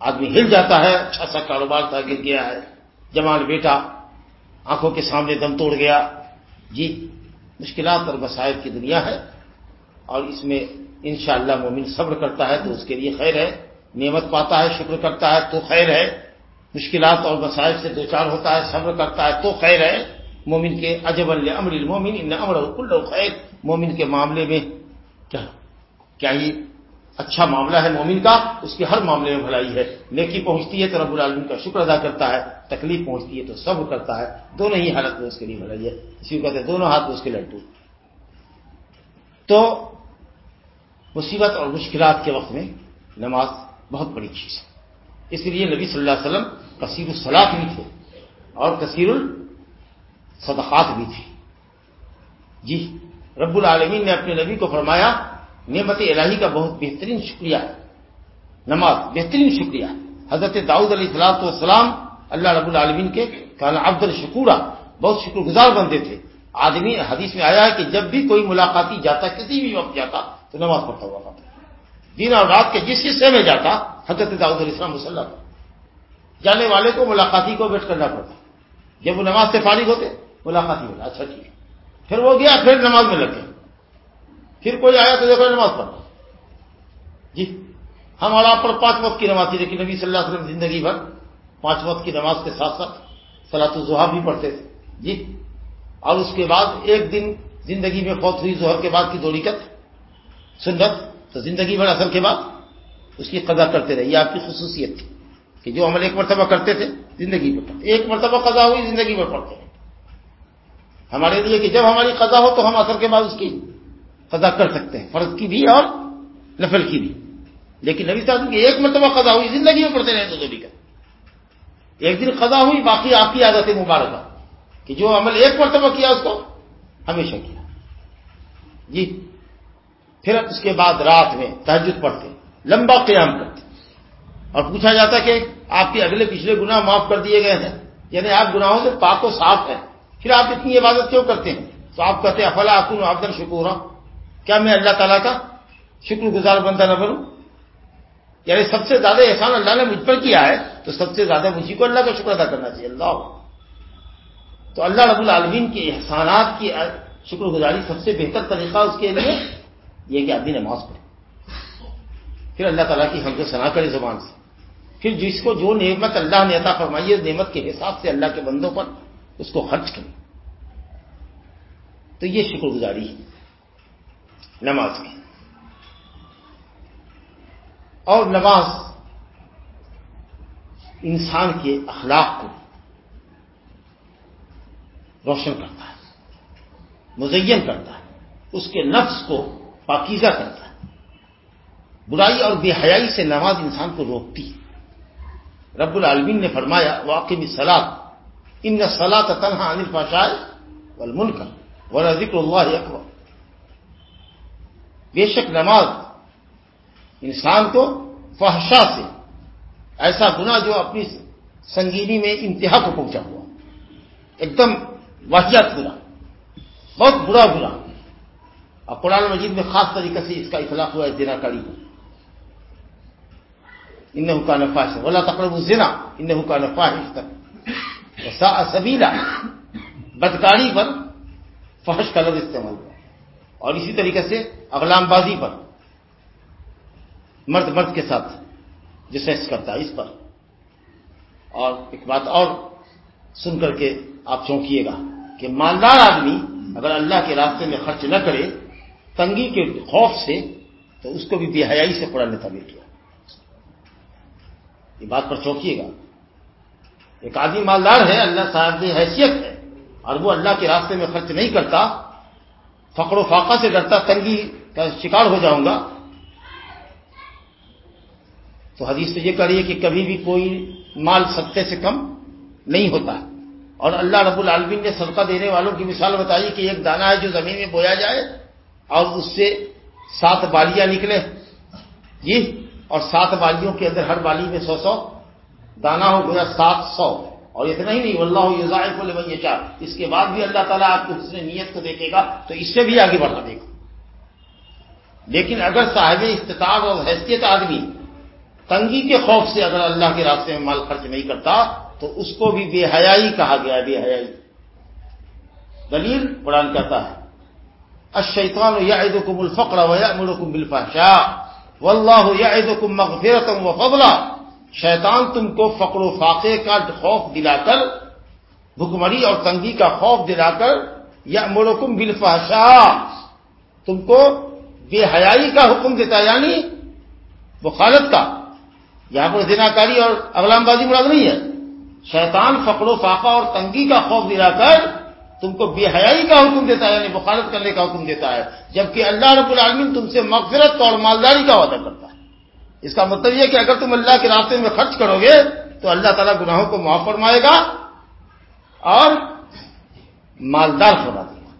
آدمی ہل جاتا ہے اچھا سا کاروبار تھا، گر گیا ہے جوان بیٹا آنکھوں کے سامنے دم توڑ گیا۔ جی مشکلات اور وسائل کی دنیا ہے اور اس میں انشاءاللہ مومن صبر کرتا ہے تو اس کے لیے خیر ہے، نعمت پاتا ہے، شکر کرتا ہے تو خیر ہے، مشکلات اور مسائل سے دو چار ہوتا ہے، صبر کرتا ہے تو خیر ہے۔ مومن کے اجب امر المومن، ان امر کل خیر۔ مومن کے معاملے میں کیا کیا یہ اچھا معاملہ ہے مومن کا؟ اس کے ہر معاملے میں بھلائی ہے۔ نیکی پہنچتی ہے تو رب العالمین کا شکر ادا کرتا ہے، تکلیف پہنچتی ہے تو صبر کرتا ہے۔ دونوں ہی حالت میں اس کے لیے بھلائی ہے۔ اسی کو کہتے ہیں دونوں ہاتھ میں اس کے لڈو۔ تو مصیبت اور مشکلات کے وقت میں نماز بہت بڑی چیز ہے۔ اس لیے نبی صلی اللہ علیہ وسلم کثیر الصلاح بھی تھے اور کثیر الصدقات بھی تھے۔ جی رب العالمین نے اپنے نبی کو فرمایا، نعمت الہی کا بہت بہترین شکریہ ہے۔ نماز، بہترین شکریہ حضرت داؤد علیہ السلاط والسلام اللہ رب العالمین کے کہنا عبد الشکورہ بہت شکر گزار بندے تھے۔ آدمی، حدیث میں آیا ہے کہ جب بھی کوئی ملاقاتی جاتا، کسی بھی وقت جاتا تو نماز پڑھتا ہوا کرتا دن اور رات کے جس حصے میں جاتا، حضرت داؤد علیہ السلام وسلم جانے والے کو ملاقاتی کو ویٹ کرنا پڑتا۔ جب وہ نماز سے فارغ ہوتے، ملاقاتی بولا اچھا ٹھیک۔ ہے پھر وہ گیا، پھر نماز میں لگ گیا۔ پھر کوئی آیا تو دیکھو نماز پڑھنا۔ جی ہمارا پر پانچ وقت کی نماز تھی، لیکن نبی صلی اللہ علیہ وسلم زندگی بھر پانچ وقت کی نماز کے ساتھ ساتھ سلاط الظہر بھی پڑھتے تھے۔ جی اور اس کے بعد ایک دن زندگی میں فوت ہوئی، ظہر کے بعد کی دو رکت سنت تو زندگی بھر اثر کے بعد اس کی قضا کرتے رہے، یہ آپ کی خصوصیت تھی کہ جو عمل ایک مرتبہ کرتے تھے، زندگی میں ایک مرتبہ قضا ہوئی، زندگی میں پڑھتے ہیں ہمارے لیے کہ جب ہماری قضا ہو تو ہم اثر کے بعد اس کی قضا کر سکتے ہیں، فرض کی بھی اور نفل کی بھی۔ لیکن نبی صاحب کی ایک مرتبہ قضا ہوئی، زندگی میں پڑھتے رہے تو بھی کا ایک دن قضا ہوئی، باقی آپ کی عادت مبارکہ، کہ جو عمل ایک مرتبہ کیا، اس کو ہمیشہ کیا۔ جی۔ پھر اس کے بعد رات میں تحجد پڑھتے لمبا قیام کرتے اور پوچھا جاتا کہ آپ کے اگلے پچھلے گناہ معاف کر دیے گئے ہیں؟ یعنی آپ گناہوں سے پاک و صاف ہیں۔ پھر آپ اتنی عبادت کیوں کرتے ہیں؟ تو آپ کہتے ہیں، افلا اکن آبدن شکور کیا میں اللہ تعالیٰ کا شکر گزار بندہ نہ بنوں؟ یعنی سب سے زیادہ احسان اللہ نے مجھ پر کیا ہے، تو سب سے زیادہ مجھے کو اللہ کا شکر ادا کرنا چاہیے۔ اللہ۔ تو اللہ رب العالمین کے احسانات کی شکر گزاری سب سے بہتر طریقہ اس کے لیے یہ کہ آدمی نماز پڑھے پھر اللہ تعالیٰ کی حمد و ثنا کرے زبان سے۔ پھر جس کو جو نعمت اللہ نے عطا فرمائی ہے نعمت کے حساب سے اللہ کے بندوں پر اس کو خرچ کرے تو یہ شکر گزاری ہے۔ نماز کی۔ اور نماز انسان کے اخلاق کو روشن کرتا ہے، مزین کرتا ہے۔ اس کے نفس کو پاکیزہ کرتا ہے۔ برائی اور بے حیائی سے نماز انسان کو روکتی ہے۔ رب العالمین نے فرمایا واقعی سلاد ان سلا تنہا انل پاشائے والمنکر کا ورنہ ذکر اللہ اکبر بے شک نماز انسان کو فحشا سے ایسا گنا جو اپنی سنگینی میں انتہا کو پہنچا ہوا۔ ایک دم واحد گنا بہت برا برا اور قرآن مجید میں خاص طریقے سے اس کا اخلاق ہوا ہے، زنا کاری۔ کو ان کا نفاش ہے بولا تقرب زنا ان کا نفاش تک سبیلا۔ بدکاری پر فحش کا لفظ استعمال ہوا۔ اور اسی طریقے سے اغلام بازی پر، مرد مرد کے ساتھ جو سیکس کرتا ہے اس پر۔ اور ایک بات اور سن کر کے آپ چونکیے گا کہ مالدار آدمی اگر اللہ کے راستے میں خرچ نہ کرے تنگی کے خوف سے تو اس کو بھی بے حیائی سے قرآن نے تعبیر کیا۔ یہ بات پر چوکیے گا۔ ایک آدمی مالدار ہے، اللہ صاحب حیثیت ہے، اور وہ اللہ کے راستے میں خرچ نہیں کرتا۔ فقر و فاقہ سے ڈرتا، تنگی کا شکار ہو جاؤں گا۔ تو حدیث سے یہ کہہ رہی ہے کہ کبھی بھی کوئی مال ستے سے کم نہیں ہوتا۔ اور اللہ رب العالمین نے صدقہ دینے والوں کی مثال بتائی کہ ایک دانہ ہے جو زمین میں بویا جائے اور اس سے سات بالیاں نکلے۔ جی اور سات بالیوں کے اندر ہر بالی میں سو سو دانا ہو گیا، سات سو۔ اور اتنا ہی نہیں اللہ کو لے چار اس کے بعد بھی اللہ تعالیٰ آپ کو حسن نیت کو دیکھے گا، تو اس سے بھی آگے بڑھا دے گا لیکن اگر صاحب استطاعت اور حیثیت آدمی تنگی کے خوف سے اگر اللہ کے راستے میں مال خرچ نہیں کرتا، تو اس کو بھی بے حیائی کہا گیا، بے حیائی۔ دلیل قرآن کہتا ہے۔ الشیطان یعدکم الفقر ویأمرکم بالفحشاء. واللہ یعدکم مغفرتا وفضلا. شیطان تم کو فقر و فاقے کا خوف دلا کر بھکمری اور تنگی کا خوف دلا کر یأمرکم بالفحشاء. تم کو بے حیائی کا حکم دیتا یعنی بخالت کا. یہاں پر زناکاری اور اغلام بازی مراد نہیں ہے. شیطان فقر و فاقہ اور تنگی کا خوف دلا کر تم کو بے حیائی کا حکم دیتا ہے یعنی بخارت کرنے کا حکم دیتا ہے، جبکہ اللہ رب العالمین تم سے مغفرت اور مالداری کا وعدہ کرتا ہے۔ اس کا مطلب یہ کہ اگر تم اللہ کے راستے میں خرچ کرو گے، تو اللہ تعالیٰ گناہوں کو معاف فرمائے گا اور مالدار فرما دے گا۔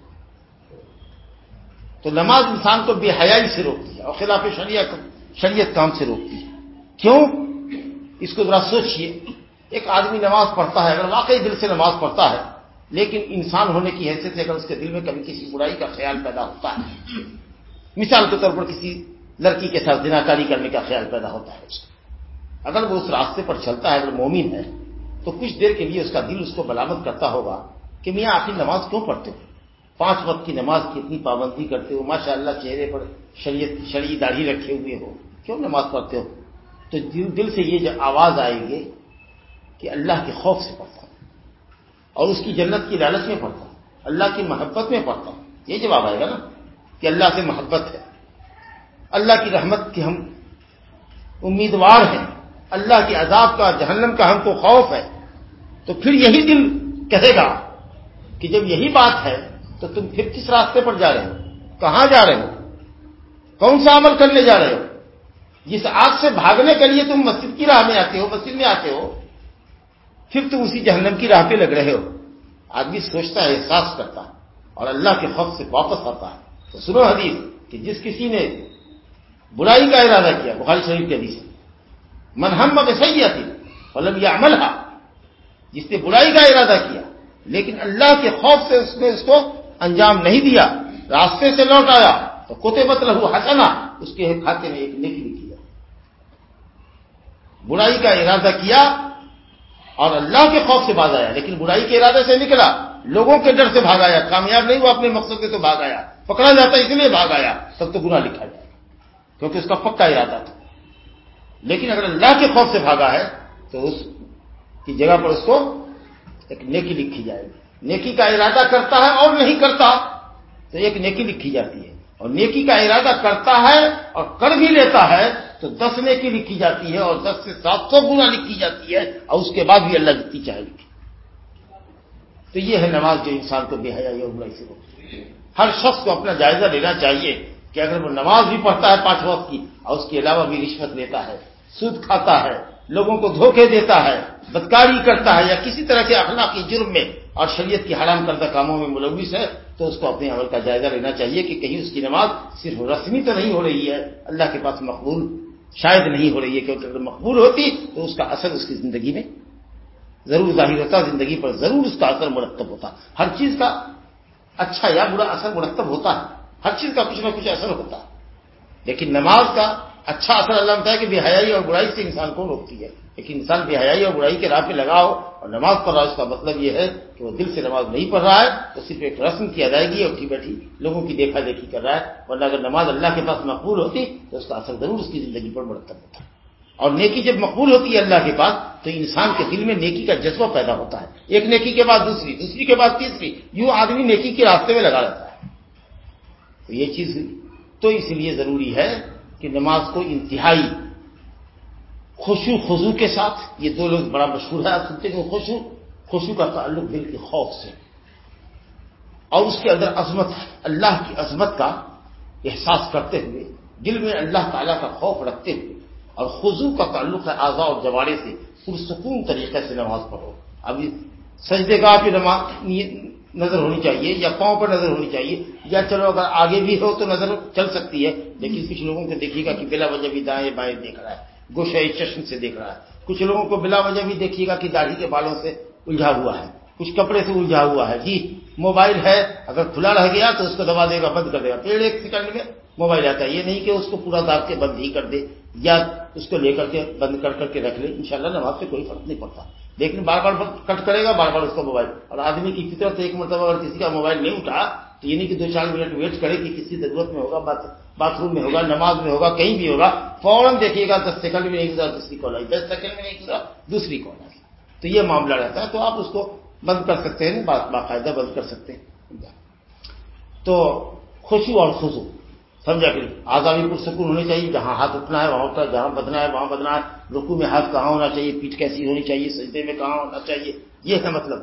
تو نماز انسان کو بے حیائی سے روکتی ہے اور خلاف شریعت شریعت کام سے روکتی ہے۔ کیوں؟ اس کو ذرا سوچیے ایک آدمی نماز پڑھتا ہے، اگر واقعی دل سے نماز پڑھتا ہے لیکن انسان ہونے کی حیثیت سے اگر اس کے دل میں کبھی کسی برائی کا خیال پیدا ہوتا ہے، مثال کے طور پر کسی لڑکی کے ساتھ دناکاری کرنے کا خیال پیدا ہوتا ہے۔ اگر وہ اس راستے پر چلتا ہے، اگر مومن ہے، تو کچھ دیر کے لیے اس کا دل اس کو بلامت کرتا ہوگا کہ میاں آخر نماز کیوں پڑھتے ہو؟ پانچ وقت کی نماز کی اتنی پابندی کرتے ہو ماشاء اللہ چہرے پر شریعت شرعی داڑھی رکھے ہوئے ہو، کیوں نماز پڑھتے ہو؟ تو دل سے یہ جو آواز آئے گی کہ اللہ کے خوف سے پڑھتا ہوں۔ اور اس کی جنت کی لالچ میں پڑھتا ہوں، اللہ کی محبت میں پڑھتا ہوں۔ یہ جواب آئے گا نا کہ اللہ سے محبت ہے۔ اللہ کی رحمت کی ہم امیدوار ہیں۔ اللہ کے عذاب کا، جہنم کا ہم کو خوف ہے۔ تو پھر یہی دل کہے گا کہ جب یہی بات ہے تو تم پھر کس راستے پر جا رہے ہو؟ کہاں جا رہے ہو؟ کون سا عمل کرنے جا رہے ہو؟ جس آگ سے بھاگنے کے لیے تم مسجد کی راہ میں آتے ہو، مسجد میں آتے ہو پھر تم اسی جہنم کی راہ پہ لگ رہے ہو۔ آدمی سوچتا ہے، احساس کرتا ہے اور اللہ کے خوف سے واپس آتا ہے۔ تو سنو حدیث کہ جس کسی نے برائی کا ارادہ کیا، بخاری شریف کے حدیث منہم میں صحیح آتی مطلب یہ عمل ہے جس نے برائی کا ارادہ کیا، لیکن اللہ کے خوف سے اس نے اس کو انجام نہیں دیا، راستے سے لوٹ آیا، تو کوتے مت رہو حسنا اس کے کھاتے میں ایک نیکی لکھی برائی کا ارادہ کیا اور اللہ کے خوف سے بھاگ آیا، لیکن برائی کے ارادے سے نکلا۔ لوگوں کے ڈر سے بھاگ آیا، کامیاب نہیں ہوا اپنے مقصد سے تو بھاگ آیا۔ پکڑا جاتا، اس لیے بھاگ آیا۔ تب تو گنا لکھا جائے کیونکہ اس کا پکا ارادہ تھا۔ لیکن اگر اللہ کے خوف سے بھاگا ہے، تو اس کی جگہ پر اس کو ایک نیکی لکھی جائے گی۔ نیکی کا ارادہ کرتا ہے اور نہیں کرتا، تو ایک نیکی لکھی جاتی ہے۔ اور نیکی کا ارادہ کرتا ہے اور کر بھی لیتا ہے تو دس نیکی لکھی جاتی ہے اور دس سے سات سو گنا لکھی جاتی ہے اور اس کے بعد بھی اللہ جتنی چاہے لکھی تو یہ ہے نماز جو انسان کو بے حیا برائی سے روکتی ہر شخص کو اپنا جائزہ لینا چاہیے کہ اگر وہ نماز بھی پڑھتا ہے پانچ وقت کی اور اس کے علاوہ بھی رشوت لیتا ہے، سود کھاتا ہے، لوگوں کو دھوکے دیتا ہے، بدکاری کرتا ہے یا کسی طرح کے اخلاقی جرم میں اور شریعت کی حرام کردہ کاموں میں ملوث ہے تو اس کو اپنے عمل کا جائزہ لینا چاہیے کہ کہیں اس کی نماز صرف رسمی تو نہیں ہو رہی ہے، اللہ کے پاس مقبول شاید نہیں ہو رہی ہے، کیونکہ اگر مقبول ہوتی تو اس کا اثر اس کی زندگی میں ضرور ظاہر ہوتا، زندگی پر ضرور اس کا اثر مرتب ہوتا۔ ہر چیز کا اچھا یا برا اثر مرتب ہوتا ہے، ہر چیز کا کچھ نہ کچھ اثر ہوتا ہے۔ لیکن نماز کا اچھا اثر اللہ بتایا کہ بے حیائی اور برائی سے انسان کو روکتی ہے۔ لیکن انسان بے حیائی اور برائی کے راہ پہ لگاؤ اور نماز پڑھ رہا ہے، اس کا مطلب یہ ہے کہ وہ دل سے نماز نہیں پڑھ رہا ہے تو صرف ایک رسم کی ادائیگی اور اٹھی بیٹھی لوگوں کی دیکھا دیکھی کر رہا ہے، ورنہ اگر نماز اللہ کے پاس مقبول ہوتی تو اس کا اثر ضرور اس کی زندگی پر مرتب ہوتا۔ اور نیکی جب مقبول ہوتی ہے اللہ کے پاس تو انسان کے دل میں نیکی کا جذبہ پیدا ہوتا ہے۔ ایک نیکی کے بعد دوسری دوسری کے بعد تیسری، یوں آدمی نیکی کے راستے میں لگا رہتا ہے۔ تو یہ چیز تو اس لیے ضروری ہے کہ نماز کو انتہائی خوشو خزو کے ساتھ، یہ دو لوگ بڑا مشہور ہے، آپ سنتے ہیں خوشو خوشو کا تعلق دل کے خوف سے۔ اور اس کے اندر عظمت، اللہ کی عظمت کا احساس کرتے ہوئے، دل میں اللہ تعالیٰ کا خوف رکھتے ہوئے، اور خزو کا تعلق ہے اعضاء اور جواڑے سے، پرسکون طریقے سے نماز پڑھو۔ ابھی سجدے گاہ پہ نماز نظر ہونی چاہیے، یا پاؤں پر نظر ہونی چاہیے، یا چلو اگر آگے بھی ہو تو نظر چل سکتی ہے۔ لیکن کچھ لوگوں کو دیکھیے گا کہ بلا وجہ بھی دائیں بائیں دیکھ رہا ہے۔ گوشے چشم سے دیکھ رہا ہے۔ کچھ لوگوں کو بلا وجہ بھی دیکھیے گا کہ داڑھی کے بالوں سے الجھا ہوا ہے۔ کچھ کپڑے سے الجھا ہوا ہے۔ جی موبائل ہے۔ اگر کھلا رہ گیا تو اس کو دبا دے گا، بند کر دے گا۔ پھر ایک سیکنڈ میں موبائل آتا ہے۔ یہ نہیں کہ اس کو پورا داغ کے بند ہی کر دے یا اس کو لے کر کے بند کر کر کے رکھ لے۔ انشاءاللہ نماز سے کوئی فرق نہیں پڑتا۔ لیکن بار بار کٹ کرے گا، بار بار اس کا موبائل۔ اور آدمی کی فطرت ایک مرتبہ اگر کسی کا موبائل نہیں اٹھا تو یہ نہیں کہ دو چار منٹ ویٹ کرے کہ کسی ضرورت میں ہوگا، بات باتھ روم میں ہوگا، نماز میں ہوگا، کہیں بھی ہوگا، فوراً دیکھیے گا دس سیکنڈ میں ایک دوسری دوسری کال آئی، دس سیکنڈ میں ایک دوسری کال آئی۔ تو یہ معاملہ رہتا ہے، تو آپ اس کو بند کر سکتے ہیں باقاعدہ بند کر سکتے ہیں۔ تو خوشو اور خوشو سمجھا کہ آزادی پرسکون ہونی چاہیے، جہاں ہاتھ اٹھنا ہے، وہاں اٹھنا ہے، جہاں بدنا ہے، وہاں بدنا ہے۔ رکو میں ہاتھ کہاں ہونا چاہیے پیٹ کیسی ہونی چاہیے، سجدے میں کہاں ہونا چاہیے، یہ ہے مطلب۔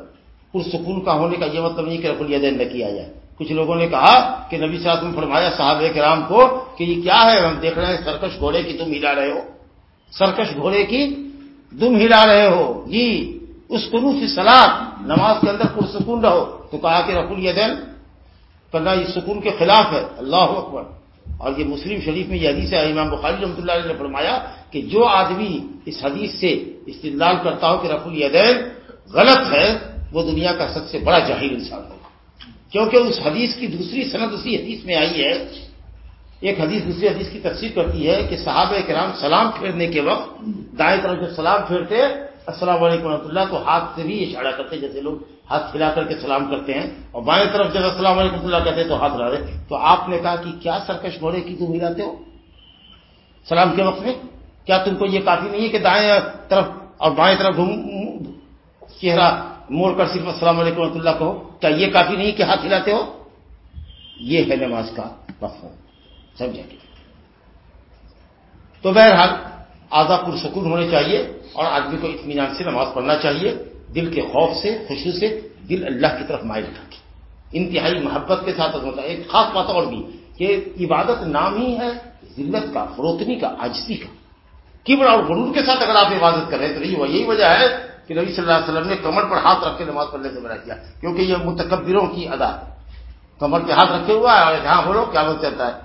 پرسکون کا ہونے کا یہ مطلب نہیں کہ رفل یدین نہ کیا جائے کچھ لوگوں نے کہا کہ نبی صاحب نے فرمایا صاحب کرام کو کہ یہ کیا ہے؟ ہم دیکھ رہے ہیں سرکش گھوڑے کی تم ہلا رہے ہو۔ سرکش گھوڑے کی تم ہلا رہے ہو۔ جی اس قروف سلاد نماز کے اندر پرسکون رہو۔ تو کہا کہ رفل یدین کرنا یہ سکون کے خلاف ہے۔ اللہ اکبر۔ اور یہ مسلم شریف میں یہ حدیث ہے، امام بخاری رحمۃ اللہ علیہ نے فرمایا کہ جو آدمی اس حدیث سے استدلال کرتا ہو کہ رف الیدین غلط ہے، وہ دنیا کا سب سے بڑا جاہر انسان ہوگا کیونکہ اس حدیث کی دوسری صنعت اسی حدیث میں آئی ہے۔ ایک حدیث دوسری حدیث کی تفسیر کرتی ہے کہ صحابہ کرام سلام پھیرنے کے وقت دائیں طرف جب سلام پھیرتے، السلام علیکم رحمۃ اللہ تو ہاتھ سے بھی اشارہ کرتے، جیسے لوگ ہاتھ کھلا کر کے سلام کرتے ہیں۔ اور بائیں طرف جب السلام علیکم اللہ کہتے ہیں تو ہاتھ ہلا رہے تو آپ نے کہا کہ کیا سرکش گھوڑے کی تم ہلاتے ہو؟ سلام کے وقت میں؟ کیا تم کو یہ کافی نہیں ہے کہ دائیں طرف اور بائیں طرف چہرہ موڑ کر صرف السلام علیکم رحمۃ اللہ کہو۔ کیا یہ کافی نہیں کہ ہاتھ ہلاتے ہو؟ یہ ہے نماز کا مفہوم سمجھا تو بہرحال آزاد پرسکون ہونے چاہیے اور آدمی کو اطمینان سے نماز پڑھنا چاہیے، دل کے خوف سے، خوشی سے، دل اللہ کی طرف مائل کر کے انتہائی محبت کے ساتھ ہوتا ہے۔ ایک خاص بات اور بھی کہ عبادت نام ہی ہے ذلت کا، فروتنی کا آجزی کا۔ کبر اور غرور کے ساتھ اگر آپ عبادت کر رہے تو نہیں یہی وجہ ہے کہ نبی صلی اللہ علیہ وسلم نے کمر پر ہاتھ رکھ کے نماز پڑھنے سے منع کیا، کیونکہ یہ متکبروں کی ادا۔ ہے کمر پہ ہاتھ رکھے ہوا ہے اور جہاں بولو کیا بول چلتا ہے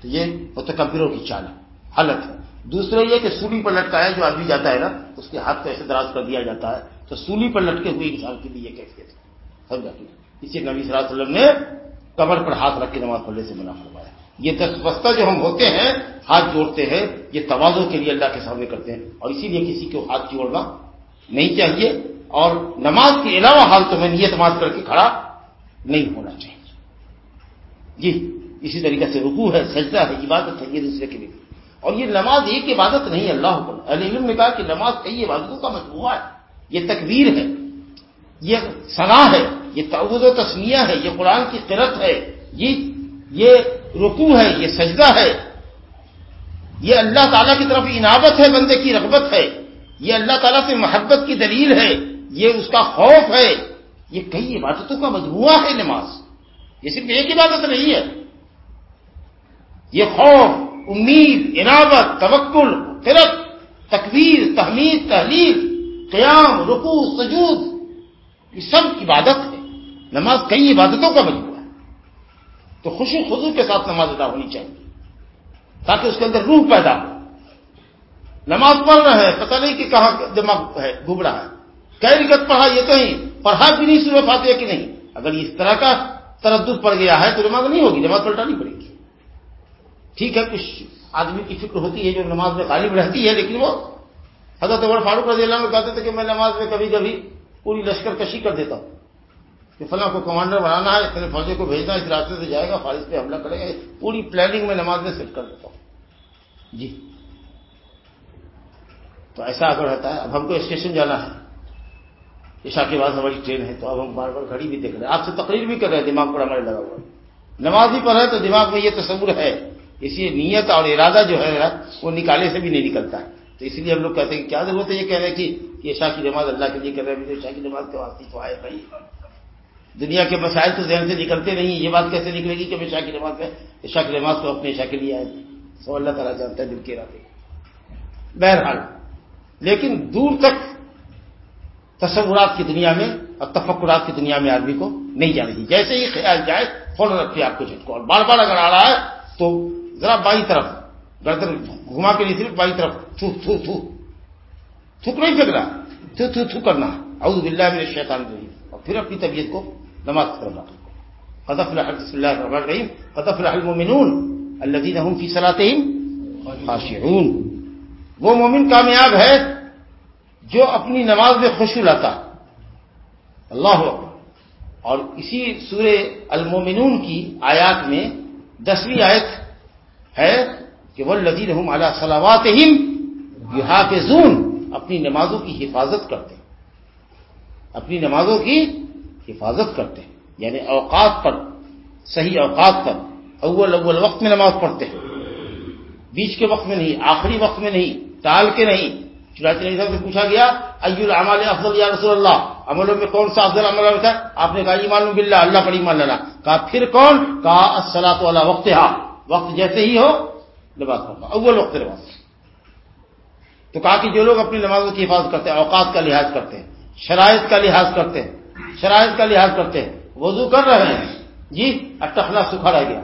تو یہ متکبروں کی چال ہے حالت ہے۔ دوسرے یہ کہ سولی پر لٹکا ہے، جو آدمی جاتا ہے نا، اس کے ہاتھ کو ایسے دراز کر دیا جاتا ہے، تو سولی پر لٹکے ہوئے انسان کے لیے یہ کیفیت ہے۔ اسی نبی صلی اللہ علیہ وسلم نے کمر پر ہاتھ رکھ کے نماز پڑھنے سے منع فرمایا۔ یہ دس بستہ جو ہم ہوتے ہیں، ہاتھ جوڑتے ہیں، یہ توازوں کے لیے اللہ کے سامنے کرتے ہیں، اور اسی لیے کسی کو ہاتھ جوڑنا نہیں چاہیے اور نماز کے علاوہ حالتوں میں نیتماد کر کے کھڑا نہیں ہونا چاہیے۔ جی اسی طریقے سے رکوع ہے، سجدہ ہے، عبادت ہے، یہ دوسرے کے لیے۔ اور یہ نماز ایک عبادت نہیں، اللہ کو علم نے کہا کہ نماز کئی عبادتوں کا مجموعہ ہے۔ یہ تکبیر ہے، یہ ثنا ہے، یہ تعوض و تسمیہ ہے، یہ قرآن کی قرت ہے۔ یہ یہ رکوع ہے، یہ سجدہ ہے۔ یہ اللہ تعالیٰ کی طرف عنابت ہے، بندے کی رغبت ہے۔ یہ اللہ تعالیٰ سے محبت کی دلیل ہے، یہ اس کا خوف ہے۔ یہ کئی عبادتوں کا مجموعہ ہے نماز۔ یہ صرف ایک عبادت نہیں ہے۔ یہ خوف، امید عنابت توکل قرت تکبیر، تحمید، تحلیل، قیام رکو سجود، یہ سب عبادت ہے۔ نماز کئی عبادتوں کا مجموعہ ہے۔ تو خوشی خزو کے ساتھ نماز ادا ہونی چاہیے، تاکہ اس کے اندر روح پیدا ہو۔ نماز پڑھ رہے ہیں پتہ نہیں کہ کہاں دماغ ہے، گھوم رہا ہے۔ کئی رکت پڑھا یہ کہیں پڑھا بھی نہیں صرف آتے کہ نہیں۔ اگر اس طرح کا تردد پڑ گیا ہے تو نماز نہیں ہوگی، نماز پلٹانی پڑے گی۔ ٹھیک ہے، کچھ آدمی کی فکر ہوتی ہے جو نماز میں غالب رہتی ہے، لیکن وہ حضرت عمر فاروق رضی اللہ عنہ کہتے تھے کہ میں نماز میں کبھی کبھی پوری لشکر کشی کر دیتا ہوں۔ کہ فلاں کو کمانڈر بنانا ہے اتنے فوجوں کو بھیجنا اس راستے سے جائے گا فارغ پہ حملہ کرے گا، پوری پلاننگ میں نماز میں سیٹ کر دیتا ہوں۔ جی۔ تو ایسا اگر رہتا ہے، اب ہم کو اسٹیشن جانا ہے۔ عشاء کے بعد ہماری ٹرین ہے، تو اب ہم بار بار گھڑی بھی دیکھ رہے ہیں۔ آپ سے تقریر بھی کر رہے ہیں، دماغ پر ہمارے لگا ہوا نماز بھی پڑھ رہے تو دماغ میں یہ تصور ہے۔ اس لیے نیت اور ارادہ جو ہے وہ نکالے سے بھی نہیں نکلتا۔ ہے تو اس لیے ہم لوگ کہتے ہیں کہ کیا ضرورت ہے یہ کہنے کی؟ یہ شاہ کی نماز اللہ کے لیے کر رہے ہیں۔ شاہ کی نماز کے واسطے تو آئے بھائی۔ دنیا کے مسائل تو ذہن سے نکلتے نہیں یہ بات کیسے نکلے گی کہ میں شاہ کی نماز ہے شاہ کی نماز کو اپنے شاہ کے لیے آئے سو اللہ تعالیٰ جانتا ہے دل کے ارادے بہرحال لیکن دور تک تصورات کی دنیا میں اور تفکرات کی دنیا میں آدمی کو نہیں جانے گی جیسے ہی خیال جائے، فوراً رکھتے آپ کو جھٹکو اور بار بار اگر آ رہا ہے، تو ذرا بائیں طرف، گردن گھما کے نہیں صرف بائیں طرف، تھو تھو تھو۔ تھوک نہیں پھینک رہا تھو تھو تھو کرنا۔ اعوذ باللہ من الشیطان الرجیم۔ اور پھر اپنی طبیعت کو نماز کرنا قطف بسم اللہ الرحمن الرحیم قطف المؤمنون الذين هم في صلاتهم خاشعون۔ وہ مومن کامیاب ہے جو اپنی نماز میں خوشی لاتا اللہ اور اسی سورہ المومنون کی آیات میں دسویں آیت ہے کہ وہ لذیذ ہوں اعلیٰ صلاوات کے زون اپنی نمازوں کی حفاظت کرتے اپنی نمازوں کی حفاظت کرتے ہیں۔ یعنی اوقات پر، صحیح اوقات پر۔ اول اول وقت میں نماز پڑھتے ہیں۔ بیچ کے وقت میں نہیں، آخری وقت میں نہیں۔ ٹال کے نہیں، چنانچہ نبی صاحب سے پوچھا گیا، ایو العمال افضل یا رسول اللہ؟ عملوں میں کون سا افضل عمل ہے؟ آپ نے کہا، ایمان باللہ، اللہ پر ایمان لینا کہا، پھر کون؟ کہا، الصلاۃ والا وقت وقت جیسے ہی ہو نماز پڑھنا اول وقت نماز تو کہا کہ جو لوگ اپنی نمازوں کی حفاظت کرتے ہیں، اوقات کا لحاظ کرتے ہیں، شرائط کا لحاظ کرتے ہیں، شرائط کا لحاظ کرتے ہیں، وضو کر رہے ہیں۔ جی اٹخنا سکھا رہ گیا،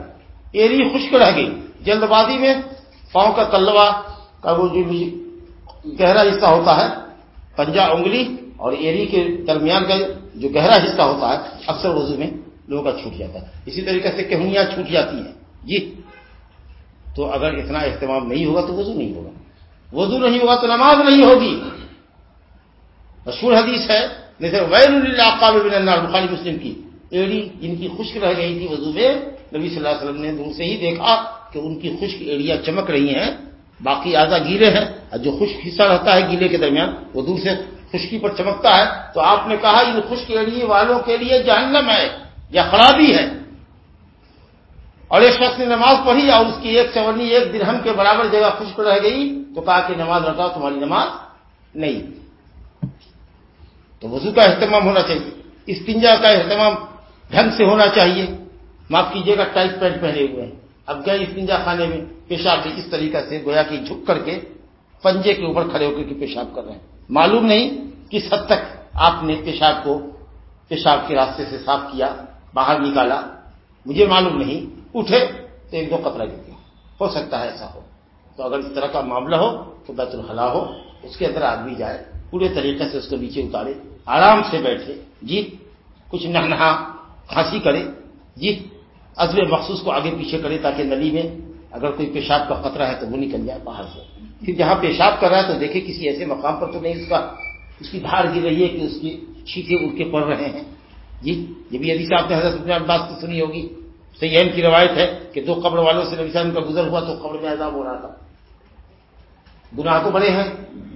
ایری خشک رہ گئی۔ جلد بازی میں پاؤں کا تلوا کا وہ جو جی گہرا حصہ ہوتا ہے، پنجا انگلی اور ایری کے درمیان کا جو گہرا حصہ ہوتا ہے، اکثر وضو میں لوگوں کا چھوٹ جاتا ہے۔ اسی طریقے سے کہنیاں چھوٹ جاتی ہیں۔ جی۔ تو اگر اتنا اہتمام نہیں ہوگا تو وضو نہیں ہوگا۔ وضو نہیں ہوگا تو نماز نہیں ہوگی۔ مشہور حدیث ہے جیسے وین اللہ بخاری مسلم کی۔ ایڑی جن کی خشک رہ گئی تھی وضو میں، نبی صلی اللہ علیہ وسلم نے دور سے ہی دیکھا کہ ان کی خشک ایڑیاں چمک رہی ہیں۔ باقی آدھا گیلے ہیں اور جو خشک حصہ رہتا ہے گیلے کے درمیان، وہ دور سے خشکی پر چمکتا ہے۔ تو آپ نے کہا ان خشک ایڑی والوں کے لیے جہنم ہے یا خرابی ہے۔ اور ایک شخص نے نماز پڑھی اور اس کی ایک چورنی ایک درہم کے برابر جگہ خشک رہ گئی، تو کہا کہ نماز رکھاؤ تمہاری نماز نہیں۔ تو وضو کا اہتمام ہونا چاہیے۔ استنجا کا اہتمام ڈھنگ سے ہونا چاہیے۔ معاف کیجیے گا، ٹائٹ پینٹ پہنے ہوئے ہیں۔ اب گئے استنجا خانے میں پیشاب بھی اس طریقے سے گویا کہ جھک کر کے پنجے کے اوپر کھڑے ہو کر کے پیشاب کر رہے ہیں؟ معلوم نہیں کس حد تک آپ نے پیشاب کو پیشاب کے راستے سے صاف کیا، باہر نکالا، مجھے معلوم نہیں، اٹھے تو ایک دو قطرہ گر گیا ہو سکتا ہے ایسا ہو۔ تو اگر اس طرح کا معاملہ ہو، تو بیت الخلا ہو، اس کے اندر آدمی جائے، پورے طریقے سے اس کو نیچے اتارے، آرام سے بیٹھے جی کچھ نہ نہا کھانسی کرے جی ازل مخصوص کو آگے پیچھے کرے تاکہ نلی میں اگر کوئی پیشاب کا خطرہ ہے تو وہ نکل جائے باہر سے۔ پھر جہاں پیشاب کر رہا ہے تو دیکھے کسی ایسے مقام پر تو نہیں اس کا، اس کی دھار گر رہی ہے کہ اس کی چھینکے اڑ کے پڑ رہے ہیں۔ جی یہ بھی ابھی سے آپ نے حضرت اپنے عباس کی سنی ہوگی۔ سیم کی روایت ہے کہ دو قبر والوں سے نبی صاحب کا گزر ہوا تو قبر میں عذاب ہو رہا تھا۔ گناہ تو بڑے ہیں،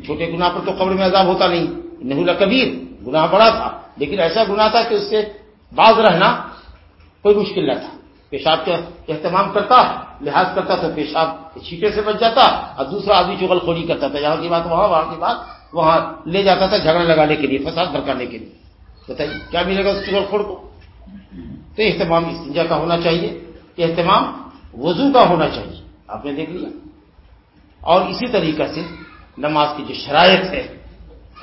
چھوٹے گناہ پر تو قبر میں عذاب ہوتا نہیں۔ نہیں کبیر گناہ بڑا تھا۔ لیکن ایسا گناہ تھا کہ اس سے باز رہنا کوئی مشکل نہ تھا۔ پیشاب کا اہتمام کرتا، لحاظ کرتا تو پیشاب چھیٹے سے بچ جاتا اور دوسرا آدمی چغل خوری کرتا تھا، یہاں کی بات، وہاں وہاں کی بات، وہاں لے جاتا تھا جھگڑا لگانے کے لیے، فساد بھڑکانے کے لیے۔ بتائیے، کیا ملے گا اس چغل خور کو؟ تو اہتمام استنجا کا ہونا چاہیے، اہتمام وضو کا ہونا چاہیے۔ آپ نے دیکھ لیا؟ اور اسی طریقے سے نماز کی جو شرائط ہے،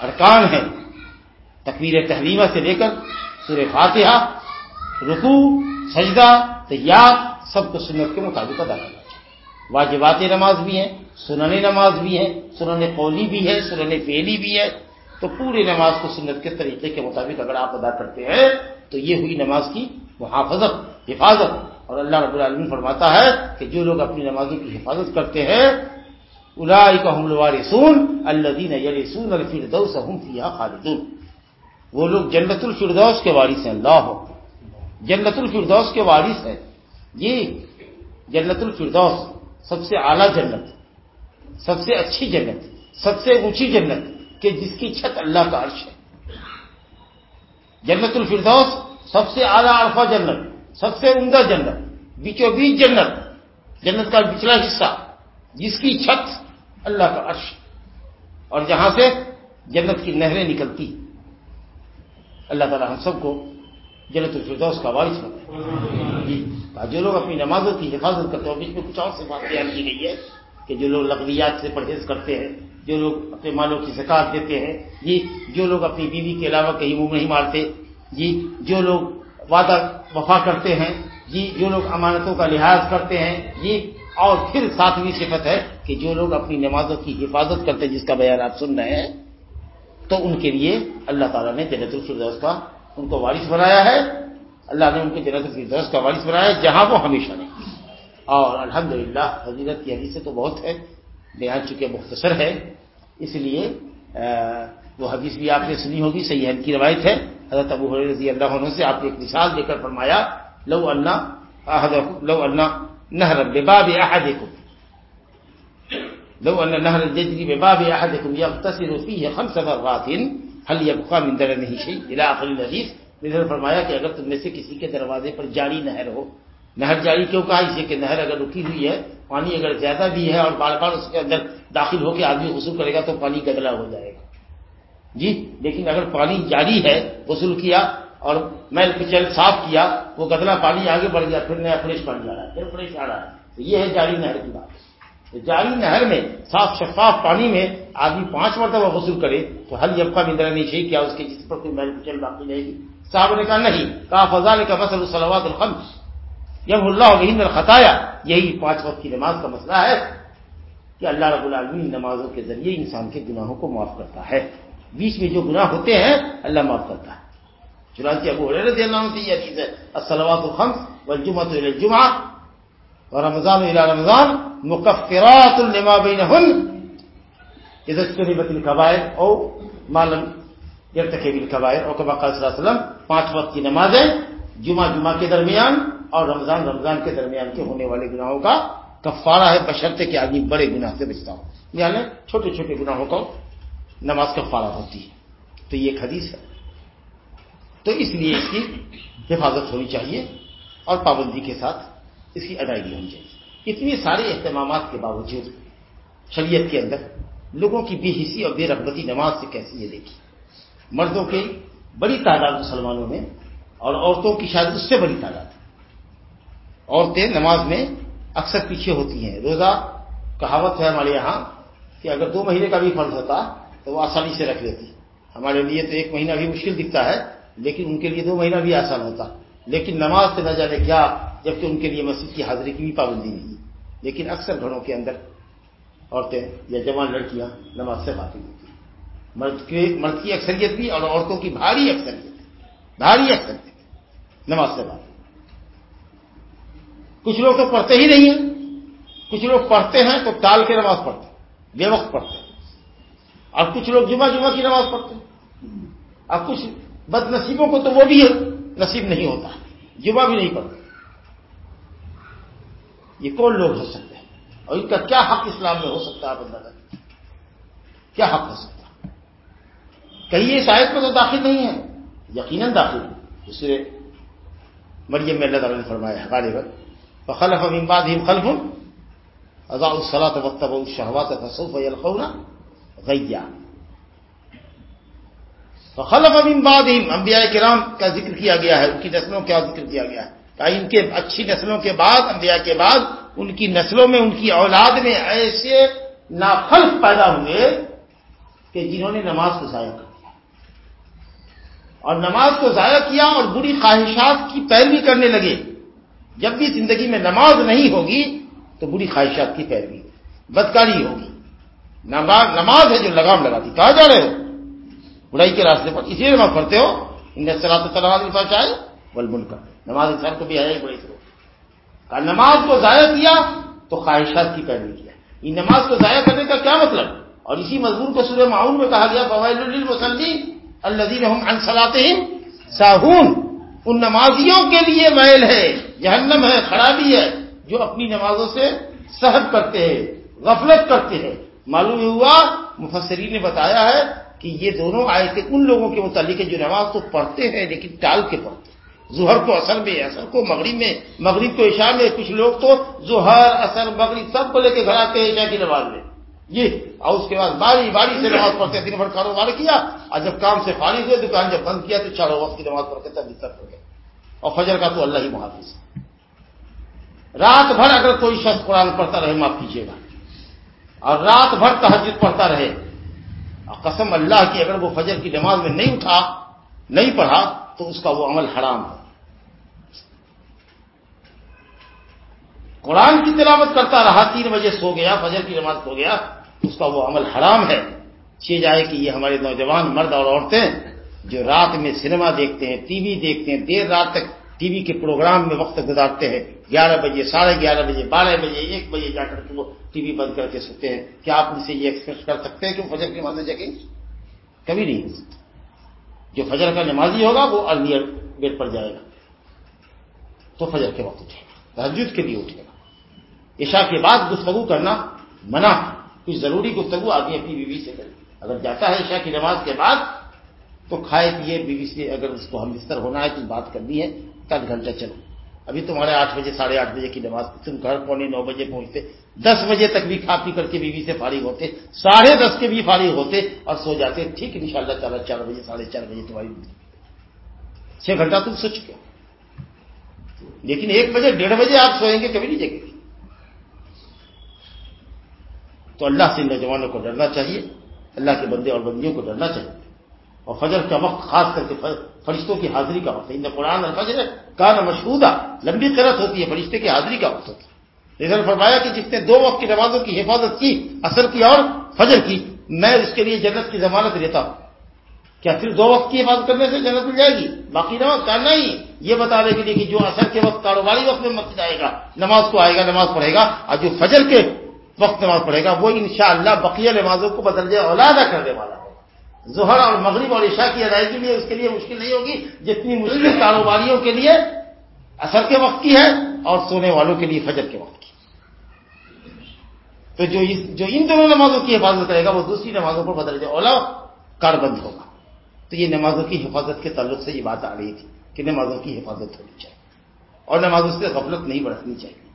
ارکان ہے تکبیر تحریمہ سے لے کر سورہ فاتحہ رکو سجدہ تیار سب کو سنت کے مطابق ادا کرنا چاہیے۔ واجبات نماز بھی ہیں، سنن نماز بھی ہے سنن قولی بھی ہے سنن فیلی بھی ہے تو پوری نماز کو سنت کے طریقے کے مطابق اگر آپ ادا کرتے ہیں، تو یہ ہوئی نماز کی محافظت، حفاظت۔ اور اللہ رب العالمین فرماتا ہے کہ جو لوگ اپنی نمازوں کی حفاظت کرتے ہیں الائی کا حمل وارسون اللہ دین الفردوس خالدون۔ وہ لوگ جنت الفردوس کے وارث ہیں، اللہ ہو۔ جنت الفردوس کے وارث ہیں یہ جنت الفردوس سب سے اعلیٰ جنت، سب سے اچھی جنت، سب سے اونچی جنت کہ جس کی چھت اللہ کا عرش ہے۔ جنت الفردوس سب سے اعلیٰ عرفہ جنت، سب سے عمدہ جنت، بیچو بیچ جنت جنت کا پچھلا حصہ، جس کی چھت اللہ کا عرش اور جہاں سے جنت کی نہریں نکلتی، اللہ تعالی ہم سب کو جنت الفردوس کا وارث بنائے جی جو لوگ اپنی نمازوں کی حفاظت کرتے ہیں بیچ میں کچھ اور سے بات بیان کی گئی ہے کہ جو لوگ لغویات سے پرہیز کرتے ہیں، جو لوگ اپنے مالوں کی زکات دیتے ہیں جی جو لوگ اپنی بیوی کے علاوہ کہیں منہ نہیں مارتے جی جو لوگ وعدہ وفا کرتے ہیں جی جو لوگ امانتوں کا لحاظ کرتے ہیں جی اور پھر ساتویں صفت ہے کہ جو لوگ اپنی نمازوں کی حفاظت کرتے ہیں، جس کا بیان آپ سن رہے ہیں، تو ان کے لیے اللہ تعالیٰ نے جنت الفردوس کا ان کو وارث بنایا ہے۔ اللہ نے ان کو جنت الفردوس کا وارث بنایا ہے، جہاں وہ ہمیشہ نہیں اور الحمدللہ للہ کی حدیث تو بہت ہے، بیان چکے مختصر ہے۔ اس لیے وہ حدیث بھی آپ نے سنی ہوگی، صحیح کی روایت ہے۔ حضرت ابو رضی اللہ عنہ سے آپ نے ایک مثال دے کر فرمایا، لو اللہ لو اللہ نہر باب احدکم۔ لو ان نهر الجدري بباب احدكم يغتسل فيه خمس مرات هل يبقى من درنه شيء الى اخر الحديث نے فرمایا کہ اگر تم میں سے کسی کے دروازے پر جاری نہر ہو، نہر جاری کیوں کہا؟ اسے کہ نہر اگر رکی ہوئی ہے، پانی اگر زیادہ بھی ہے اور بار بار اس کے اندر داخل ہو کے آدمی غسل کرے گا تو پانی گدلا ہو جائے گا۔ جی لیکن اگر پانی جاری ہے، غسل کیا اور میل پچل صاف کیا، وہ گدلا پانی آگے بڑھ گیا، پھر نیا فریش پانی جا رہا ہے، پھر فریش آ رہا ہے۔ تو یہ ہے جاری نہر کی بات۔ جاری نہر میں، صاف شفاف پانی میں آدمی پانچ مرتبہ غسل کرے تو حل یبقا بھی نہیں چاہیے کیا اس کے جس پر کوئی میل پچل باقی رہے گی۔ صاحب نے کہا نہیں، کہا فضال کا مسل السلوات الخمس۔ جب اللہ علیہ خطایا یہی پانچ وقت کی نماز کا مسئلہ ہے کہ اللہ رب العالمین نمازوں کے ذریعے انسان کے گناہوں کو معاف کرتا ہے۔ بیچ میں جو گناہ ہوتے ہیں، اللہ معاف کرتا ہے۔ چنانچہ ابو رضی اللہ عنہ سے یہ حدیث ہے۔ السلوات الخمس والجمعۃ الى الجمعہ اور رمضان الى رمضان مکفرات لما بینہن اذا اجتنبت الكبائر او معلوم يرتكب الكبائر او كما قال صلی اللہ علیہ وسلم، پانچ وقت کی نمازیں جمعہ جمعہ کے درمیان اور رمضان رمضان کے درمیان کے ہونے والے گناہوں کا کفارہ ہے، بشرطے کہ آدمی بڑے گناہ سے بچتا ہو۔ یعنی چھوٹے چھوٹے گناہوں کو نماز کفارہ ہوتی ہے۔ تو یہ ایک حدیث ہے۔ تو اس لیے اس کی حفاظت ہونی چاہیے اور پابندی کے ساتھ اس کی ادائیگی ہونی چاہیے۔ اتنے سارے اہتمامات کے باوجود شریعت کے اندر لوگوں کی بے حصی اور بے رغبتی نماز سے کیسی یہ دیکھی۔ مردوں کی بڑی تعداد مسلمانوں میں اور عورتوں کی شاید اس سے بڑی تعداد عورتیں نماز میں اکثر پیچھے ہوتی ہیں۔ روزہ کہاوت ہے ہمارے یہاں کہ اگر دو مہینے کا بھی فرض ہوتا تو وہ آسانی سے رکھ لیتی۔ ہمارے لیے تو ایک مہینہ بھی مشکل دکھتا ہے، لیکن ان کے لیے دو مہینہ بھی آسان ہوتا۔ لیکن نماز سے نہ جانے کیا، جبکہ ان کے لیے مسجد کی حاضری کی بھی پابندی نہیں۔ لیکن اکثر گھروں کے اندر عورتیں یا جوان لڑکیاں نماز سے باقی ہوتی۔ ہیں مرد مرد کی اکثریت بھی اور عورتوں کی بھاری اکثریت بھاری اکثریت نماز سے بات کچھ لوگ تو پڑھتے ہی نہیں ہیں۔ کچھ لوگ پڑھتے ہیں تو ٹال کے نماز پڑھتے ہیں۔ بے وقت پڑھتے ہیں۔ اور کچھ لوگ جمعہ جمعہ کی نماز پڑھتے ہیں۔ اور کچھ بد نصیبوں کو تو وہ بھی ہے نصیب نہیں ہوتا جمعہ بھی نہیں پڑھتے یہ کون لوگ ہو سکتے ہیں؟ اور ان کا کیا حق اسلام میں ہو سکتا ہے بندہ کیا حق ہو سکتا ہے؟ کہیں یہ شاید میں تو داخل نہیں ہے؟ یقیناً داخل اس لیے مریم میں اللہ تعالیٰ نے فرمایا غالب فخلف من بعدهم خلف اضاعوا الصلاة واتبعوا الشهوات فسوف يلقون غيا۔ فخلف من بعدهم، انبیاء کرام کا ذکر کیا گیا ہے، ان کی نسلوں کا ذکر کیا گیا ہے۔ کہ ان کے اچھی نسلوں کے بعد، انبیاء کے بعد، ان کی نسلوں میں، ان کی اولاد میں ایسے ناخلف پیدا ہوئے کہ جنہوں نے نماز کو ضائع کر دیا۔ اور نماز کو ضائع کیا اور بری خواہشات کی پیروی کرنے لگے۔ جب بھی زندگی میں نماز نہیں ہوگی، تو بری خواہشات کی پیروی، بدکاری ہوگی۔ نماز ہے جو لگام لگاتی، کہاں جا رہے ہو؟ برائی کے راستے پر اسی لیے نماز پڑھتے ہو۔ ان نماز چاہے بل بل کر نماز انسان کو بھی آیا بڑی سے۔ نماز کو ضائع کیا تو خواہشات کی پیروی کیا۔ ان نماز کو ضائع کرنے کا کیا مطلب؟ اور اسی مضمون کو سورہ معاون میں کہا گیا فوائد المسلم الدین ساہون ان نمازیوں کے لیے میل ہے، جہنم ہے، خرابی ہے، جو اپنی نمازوں سے صحب کرتے ہیں، غفلت کرتے ہیں۔ معلوم ہوا مفسری نے بتایا ہے کہ یہ دونوں آئے تھے ان لوگوں کے متعلق جو نماز تو پڑھتے ہیں لیکن ٹال کے پڑھتے ظہر کو اثر میں اثر کو مغرب میں، مغرب کو عشاء میں، کچھ لوگ تو ظہر اثر مغرب سب کو لے کے گھر آتے ہیں عشاء کی نماز میں۔ یہ، اور اس کے بعد باری باری سے نماز پڑھتے دن بھر کاروبار کیا۔ اور جب کام سے فارغ ہوئے، دکان جب بند کیا تو چاروں وقت کی نماز پڑھ کے تب بستر گئے اور فجر کا تو اللہ ہی محافظ رات بھر اگر کوئی شخص قرآن پڑھتا رہے، معاف کیجیے گا۔ اور رات بھر تحجد پڑھتا رہے قسم اللہ کی اگر وہ فجر کی نماز میں نہیں اٹھا، نہیں پڑھا، تو اس کا وہ عمل حرام ہے۔ قرآن کی تلاوت کرتا رہا، تین بجے سو گیا، فجر کی نماز سو گیا، اس کا وہ عمل حرام ہے۔ چھ جائے کہ یہ ہمارے نوجوان مرد اور عورتیں جو رات میں سنیما دیکھتے ہیں، ٹی وی دیکھتے ہیں، دیر رات تک ٹی وی کے پروگرام میں وقت گزارتے ہیں گیارہ بجے، ساڑھے گیارہ بجے، بارہ بجے، ایک بجے جا کر کے وہ ٹی وی بند کر کے سوتے ہیں کیا آپ ان سے یہ ایکسپیکٹ کر سکتے ہیں کہ وہ فجر کی نماز جگہ کبھی نہیں۔ ہو سکتا جو فجر کا نمازی ہوگا وہ ارلیئر بیٹ پر جائے گا۔ تو فجر کے وقت اٹھے گا۔ تحجد کے لیے اٹھے گا۔ عشاء کے بعد گفتگو کرنا منع کچھ ضروری گفتگو آدمی اپنی بیوی سے کرے۔ اگر جاتا ہے عشاء کی نماز کے بعد تو کھائے پیے بیوی سے اگر اس کو ہم بستر ہونا ہے تو بات کرنی ہے آدھ گھنٹہ چلو۔ ابھی تمہارے آٹھ بجے، ساڑھے آٹھ بجے کی نماز تم گھر پونے نو بجے پہنچتے، دس بجے تک بھی کھا پی کر کے بیوی سے فارغ ہوتے، ساڑھے دس کے بھی فارغ ہوتے اور سو جاتے، ٹھیک ان شاء اللہ تعالیٰ چار بجے، ساڑھے چار بجے تمہاری چھ گھنٹہ تم سو چکے لیکن ایک بجے، ڈیڑھ بجے آپ سوئیں گے، کبھی نہیں جگہ تو اللہ سے نوجوانوں کو ڈرنا چاہیے، اللہ کے بندے اور بندیوں کو ڈرنا چاہیے۔ اور فجر کا وقت خاص کر کے فرشتوں کی حاضری کا وقت ہے۔ قرآن اور فجر کا نا مشہودہ لمبی قرت ہوتی ہے، فرشتے کی حاضری کا وقت ہوتا ہے۔ ادھر فرمایا کہ جس نے دو وقت کی نمازوں کی حفاظت کی اثر کی اور فجر کی، میں اس کے لیے جنت کی ضمانت لیتا ہوں۔ کیا صرف دو وقت کی حفاظت کرنے سے جنت مل جائے گی؟ باقی نماز کا نہیں۔ یہ بتانے کے لیے کہ جو اثر کے وقت کاروباری وقت میں مت جائے گا، نماز کو آئے گا، نماز پڑھے گا، اور جو فجر کے وقت نماز پڑھے گا، وہ انشاءاللہ بقیہ نمازوں کو بدل جائے اولادہ کرنے والا ظہر اور مغرب اور عشاء کی ادائیگی لیے اس کے لیے مشکل نہیں ہوگی، جتنی مشکل کاروباریوں کے لیے اثر کے وقت کی ہے اور سونے والوں کے لیے فجر کے وقت کی۔ تو جو جو ان دونوں نمازوں کی حفاظت کرے گا، وہ دوسری نمازوں پر بدل جائے اولا کار بند ہوگا۔ تو یہ نمازوں کی حفاظت کے تعلق سے یہ بات آ رہی تھی کہ نمازوں کی حفاظت ہونی چاہیے اور نمازوں سے غفلت نہیں برتنی چاہیے۔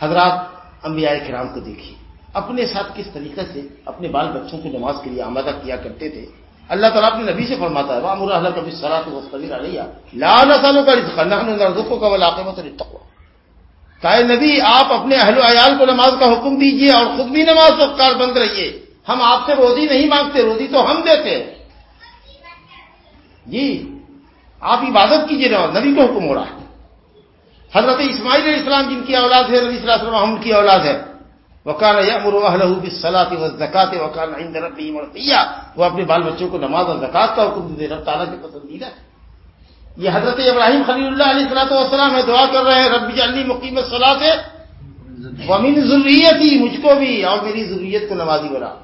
حضرات انبیاء کرام کو دیکھیے۔ اپنے ساتھ کس طریقے سے اپنے بال بچوں کو نماز کے لیے آمادہ کیا کرتے تھے؟ اللہ تعالیٰ اپنے نبی سے فرماتا ہے وامر اللہ کبھی سرا تو علیہ لال سالوں کا رزق اللہ رزقوں کا علاقے میں تو رتقوا نبی، آپ اپنے اہل و عیال کو نماز کا حکم دیجیے اور خود بھی نماز وقت کار بند رہیے۔ ہم آپ سے روزی نہیں مانگتے، روزی تو ہم دیتے۔ جی آپ عبادت کیجیے نماز نبی کو حکم ہو رہا ہے۔ حضرت اسماعیل علیہ السلام جن کی اولاد ہے، نبی صلی اللہ علیہ وسلم، ہم کی اولاد ہے وکان یامر اہلہ بالصلاۃ والزکات وکان عند مرضیہ وہ اپنے بال بچوں کو نماز اور زکات کا حکم دے رب تعالیٰ کے پسندیدہ یہ حضرت ابراہیم خلیل اللہ علیہ الصلوۃ والسلام ہے دعا کر رہے ہیں، رب جعلنی مقیم الصلاۃ۔ ومن ذریتی، مجھ کو بھی، اور میری ذریت کو نمازی بنا۔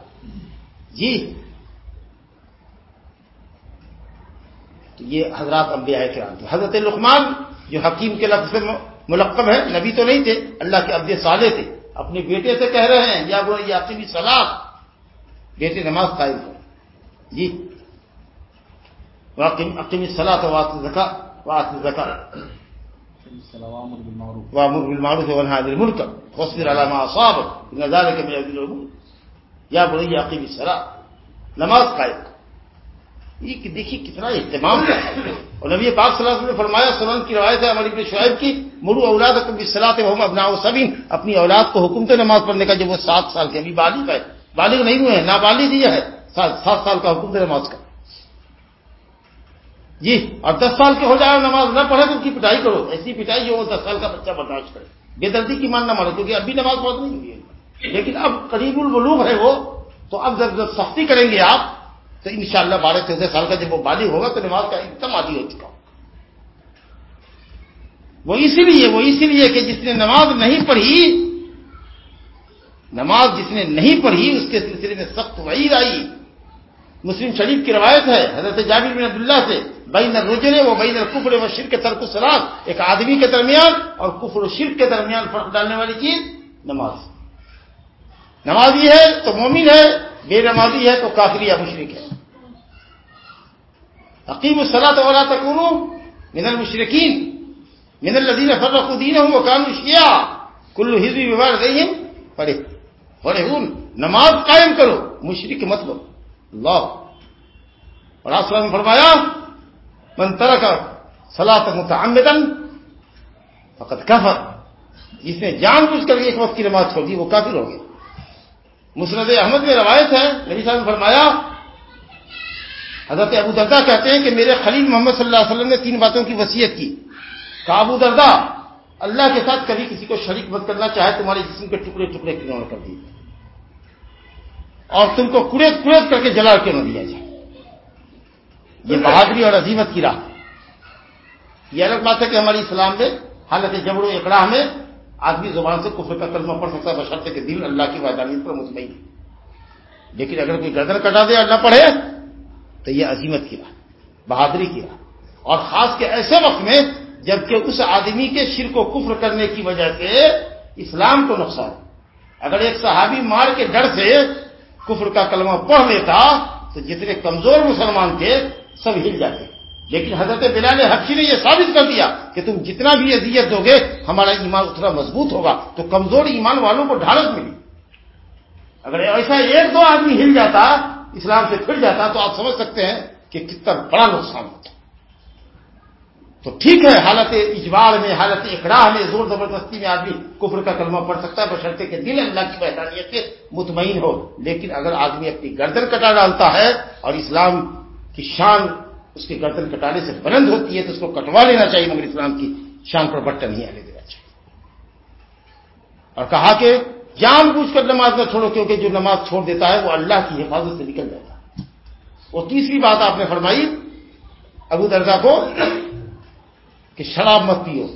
جی۔ تو یہ حضرات انبیاء کرام تھے۔ حضرت لقمان جو حکیم کے لفظ سے ملقب ہے نبی تو نہیں تھے، اللہ کے عبد صالح تھے۔ اپنے بیٹے سے کہہ رہے ہیں، یا وہ یہ آپ بھی سلاد بیٹے نماز قائم کر جی۔ عقیم سلاد وات زکا وات زکا وامر بالمعروف ونهى عن المنكر واصبر على ما اصابك ان ذلك من الامور یا بني عقیم الصلاه نماز قائم۔ یہ دیکھیے کتنا اہتمام ہے۔ اور نبی پاک صلی اللہ علیہ وسلم نے فرمایا، سنن کی روایت ہے ہماری شعیب کی، مرو اولاد کو صلاح محمد ابنا سبین۔ اپنی اولاد کو حکم تو نماز پڑھنے کا، جب وہ سات سال کے ابھی بالغ ہے۔ بالغ نہیں ہوئے ہیں، نابالغ یہ ہے۔ سات سال کا حکم تو نماز کا۔ جی اور دس سال کے ہو جائے نماز نہ پڑھے تو اس کی پٹائی کرو۔ ایسی پٹائی جو وہ دس سال کا بچہ برداشت کرے۔ بے دردی کی مان نہ مانو کیونکہ ابھی نماز پڑھ نہیں ہوئی ہے۔ لیکن اب قریب الولوغ ہے وہ، تو اب جب جب سختی کریں گے آپ تو انشاءاللہ بارہ چودہ سال کا جب وہ بالغ ہوگا تو نماز کا ایک دم عادی ہو چکا وہ اسی لیے، وہ اسی لیے کہ جس نے نماز نہیں پڑھی، نماز جس نے نہیں پڑھی، اس کے سلسلے میں سخت وعید آئی۔ مسلم شریف کی روایت ہے، حضرت جابر بن عبداللہ سے، بین الرجل وہ بین الکفر و شرک ترک سلاد ایک آدمی کے درمیان اور کفر و شرک کے درمیان فرق ڈالنے والی چیز، نماز۔ نمازی ہے تو مومن ہے بے نمازی ہے تو کافری یا مشرق ہے۔ حقیم الصلاح والا تکون من المشرقین من الدین فرق الدین ہوں وہ کانو شیا کلو ہزبی ویوار گئی پڑھے پڑھے ہوں نماز قائم کرو۔ مشرق مت بولو اللہ۔ اور آپ نے فرمایا، من ترک صلاح متعمدن فقط کفر۔ جس نے جان بوجھ کر ایک وقت کی نماز چھوڑ دی، وہ کافر ہو گیا۔ مسرد احمد میں روایت ہے، نبی صاحب نے فرمایا، حضرت ابو دردا کہتے ہیں کہ میرے خلیل محمد صلی اللہ علیہ وسلم نے تین باتوں کی وصیت کی۔ کہ ابو دردا اللہ کے ساتھ کبھی کسی کو شریک مت کرنا، چاہے تمہارے جسم کے ٹکڑے ٹکڑے کیوں نہ کر دیے۔ اور تم کو کڑے کڑے کر کے جلا کیوں نہ دیا جائے۔ یہ بہادری اور عظیمت کی راہ۔ یہ الگ بات ہے کہ ہماری اسلام میں، حالت جبڑ و اقڑا میں آدمی زبان سے کفر کا کلمہ پڑھ سکتا ہے بشرطے کے دل اللہ کی وحدانیت پر مطمئن لیکن اگر کوئی گردن کٹا دے اور نہ پڑھے، تو یہ عظیمت کی راہ بہادری کی راہ اور خاص کے ایسے وقت میں جبکہ اس آدمی کے شرک و کفر کرنے کی وجہ سے اسلام کو نقصان اگر ایک صحابی مار کے ڈر سے کفر کا کلمہ پڑھ لیتا، تو جتنے کمزور مسلمان تھے، سب ہل جاتے۔ لیکن حضرت بلال حقی نے یہ ثابت کر دیا کہ تم جتنا بھی اذیت دو گے، ہمارا ایمان اتنا مضبوط ہوگا، تو کمزور ایمان والوں کو ڈھارس ملی۔ اگر ایسا ایک دو آدمی ہل جاتا، اسلام سے پھر جاتا، تو آپ سمجھ سکتے ہیں کہ کتنا بڑا نقصان ہوتا۔ تو ٹھیک ہے، حالت اجبار میں، حالت اقراہ میں، زور زبردستی میں آدمی کفر کا کلمہ پڑھ سکتا ہے، بشرطے کے دل اللہ کی بحرانیت سے مطمئن ہو۔ لیکن اگر آدمی اپنی گردن کٹا ڈالتا ہے اور اسلام کی شان اس کے گردن کٹانے سے بلند ہوتی ہے تو اس کو کٹوا لینا چاہیے، مگر اسلام کی شان پر بٹا نہیں آنے دینا چاہیے۔ اور کہا کہ جان بوجھ کر نماز نہ چھوڑو، کیونکہ جو نماز چھوڑ دیتا ہے وہ اللہ کی حفاظت سے نکل جاتا ہے۔ وہ تیسری بات آپ نے فرمائی، ابو درگاہ کو کہ شراب مت پیو۔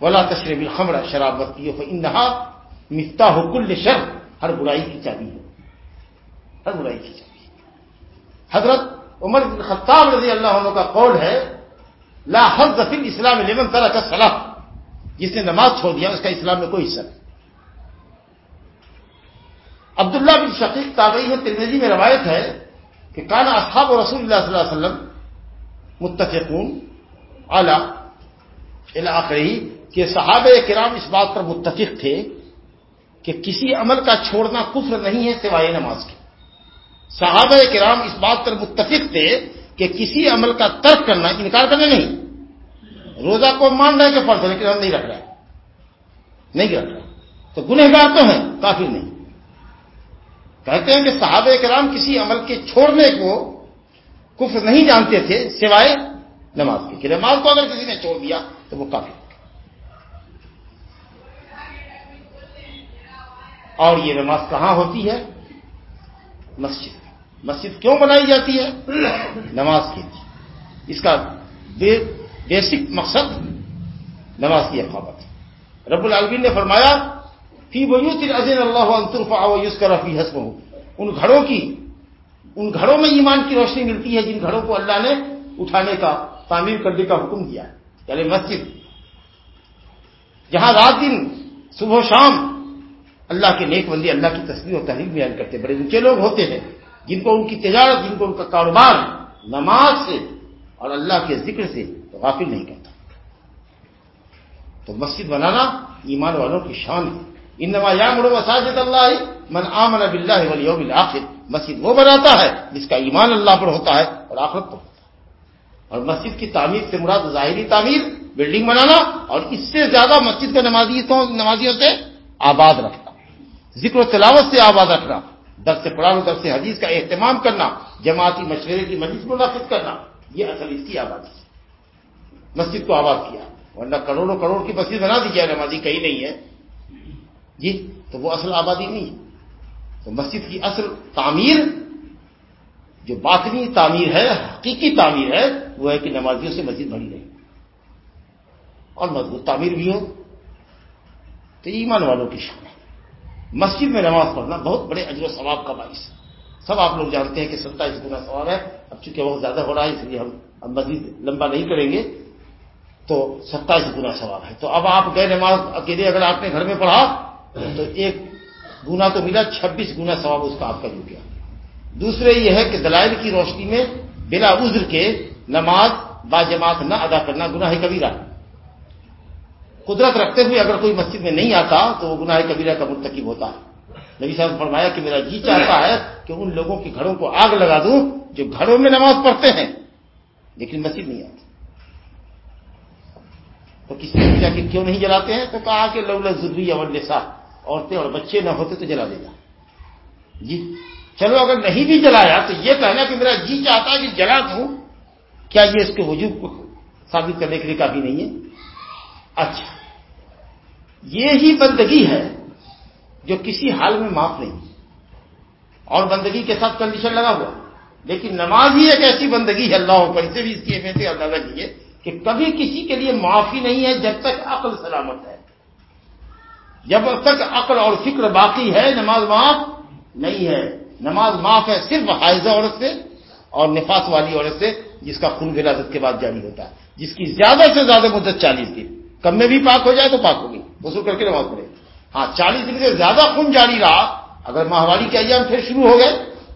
ولا تشریف الخمر، شراب مت پیو انہا مفتا ہو کل شر ہر برائی کی چابی ہو ہر برائی کی چابی حضرت عمر بن خطاب رضی اللہ عنہ کا قول ہے، لا حض فی اسلام لمن طرح کا صلاح جس نے نماز چھوڑ دیا، اس کا اسلام میں کوئی حصہ نہیں۔ عبداللہ بن شقیق تابعی ہے ترمیزی میں روایت ہے کہ کانا اصحاب و رسول اللہ صلی اللہ علیہ وسلم متفقون اعلی آخری کہ صحابہ کرام اس بات پر متفق تھے کہ کسی عمل کا چھوڑنا کفر نہیں ہے سوائے نماز کے۔ صحابہ کرام اس بات پر متفق تھے کہ کسی عمل کا ترک کرنا، انکار کرنا نہیں۔ روزہ کو مان رہے کہ فرض ہے، لیکن ہم نہیں رکھ رہے نہیں رکھ رہے تو گنہگار تو ہیں، کافر نہیں۔ کہتے ہیں کہ صحابہ کرام کسی عمل کے چھوڑنے کو کفر نہیں جانتے تھے، سوائے نماز کی کہ نماز کو اگر کسی نے چھوڑ دیا تو وہ کافی اور یہ نماز کہاں ہوتی ہے؟ مسجد۔ مسجد کیوں بنائی جاتی ہے؟ نماز کے لیے۔ اس کا بیسک مقصد نماز کی اقامت رب العالمین نے فرمایا، فی ویوت عظیم اللہ عنطرفا یوز کر فی حسم ان گھروں کی ان گھروں میں ایمان کی روشنی ملتی ہے، جن گھروں کو اللہ نے اٹھانے کا تعمیر کرنے کا حکم دیا یعنی مسجد۔ جہاں رات دن، صبح و شام اللہ کے نیک بندی اللہ کی تصویر اور تحریر بیان کرتے بڑے اونچے لوگ ہوتے ہیں جن کو ان کی تجارت، جن کو ان کا کاروبار، نماز سے اور اللہ کے ذکر سے غافل نہیں کرتا۔ تو مسجد بنانا ایمان والوں کی شان ہے۔ ان نما یا مڑو مساجد اللہ من آمن بلّہ ولیوم الآخر مسجد وہ بناتا ہے جس کا ایمان اللہ پر ہوتا ہے اور آخرت پر ہوتا ہے۔ اور مسجد کی تعمیر سے مراد ظاہری تعمیر، بلڈنگ بنانا اور اس سے زیادہ مسجد کو نمازیوں سے آباد رکھنا۔ ذکر و تلاوت سے آباد رکھنا، درس سے قرآن درس سے حدیث کا اہتمام کرنا، جماعتی مشورے کی مجلس منعقد کرنا، یہ اصل اس کی آبادی ہے۔ مسجد کو آباد کیا، ورنہ کروڑوں کروڑ کی مسجد بنا دی جائے، نمازی کہیں نہیں ہے۔ جی تو وہ اصل آبادی نہیں ہے۔ تو مسجد کی اصل تعمیر، جو باطنی تعمیر ہے، حقیقی تعمیر ہے، وہ ہے کہ نمازیوں سے مسجد بڑی رہے اور مضبوط تعمیر بھی ہو۔ تو ایمان والوں کی شان۔ مسجد میں نماز پڑھنا بہت بڑے اجر و ثواب کا باعث ہے۔ سب آپ لوگ جانتے ہیں کہ ستائیس گنا ثواب ہے۔ اب چونکہ وقت زیادہ ہو رہا ہے، اس لیے ہم اب مزید لمبا نہیں کریں گے۔ تو ستائیس گنا ثواب ہے۔ تو اب آپ گئے نماز اکیلے، اگر آپ نے گھر میں پڑھا، تو ایک گنا تو ملا، چھبیس گنا ثواب اس کا آپ کا جو گیا دوسرے یہ ہے کہ دلائل کی روشنی میں بلا عذر کے نماز با جماعت نہ ادا کرنا گناہ کبیرہ قدرت رکھتے ہوئے اگر کوئی مسجد میں نہیں آتا تو وہ گناہ کبیرہ کا مرتکب ہوتا ہے۔ نبی صاحب نے فرمایا کہ میرا جی چاہتا ہے کہ ان لوگوں کے گھروں کو آگ لگا دوں جو گھروں میں نماز پڑھتے ہیں، لیکن مسجد نہیں آتی۔ تو کسی نے پوچھا کہ کیوں نہیں جلاتے ہیں؟ تو کہا کہ لولا ضروری اول صاحب عورتیں اور بچے نہ ہوتے تو جلا دے گا۔ جی چلو اگر نہیں بھی جلایا تو یہ کہنا کہ میرا جی چاہتا ہے کہ جلا دوں، کیا یہ اس کے وجود کو ثابت کرنے کے لیے کافی نہیں ہے؟ اچھا۔ یہ ہی بندگی ہے جو کسی حال میں معاف نہیں۔ اور بندگی کے ساتھ کنڈیشن لگا ہوا۔ لیکن نماز ہی ایک ایسی بندگی ہے، اللہ پر اسے بھی اس کی اہمیت اندازہ کیجیے کہ کبھی کسی کے لیے معافی نہیں ہے جب تک عقل سلامت ہے۔ جب تک عقل اور فکر باقی ہے، نماز معاف نہیں ہے۔ نماز معاف ہے صرف حائضہ عورت سے اور نفاس والی عورت سے، جس کا خون ولادت کے بعد جاری ہوتا ہے، جس کی زیادہ سے زیادہ مدت چالیس دن۔ کم میں بھی پاک ہو جائے تو پاک ہوگی۔ وصول کر کے نماز پڑھے ہاں چالیس دن سے زیادہ خون جاری رہا، اگر ماہواری کے ایام پھر شروع ہو گئے،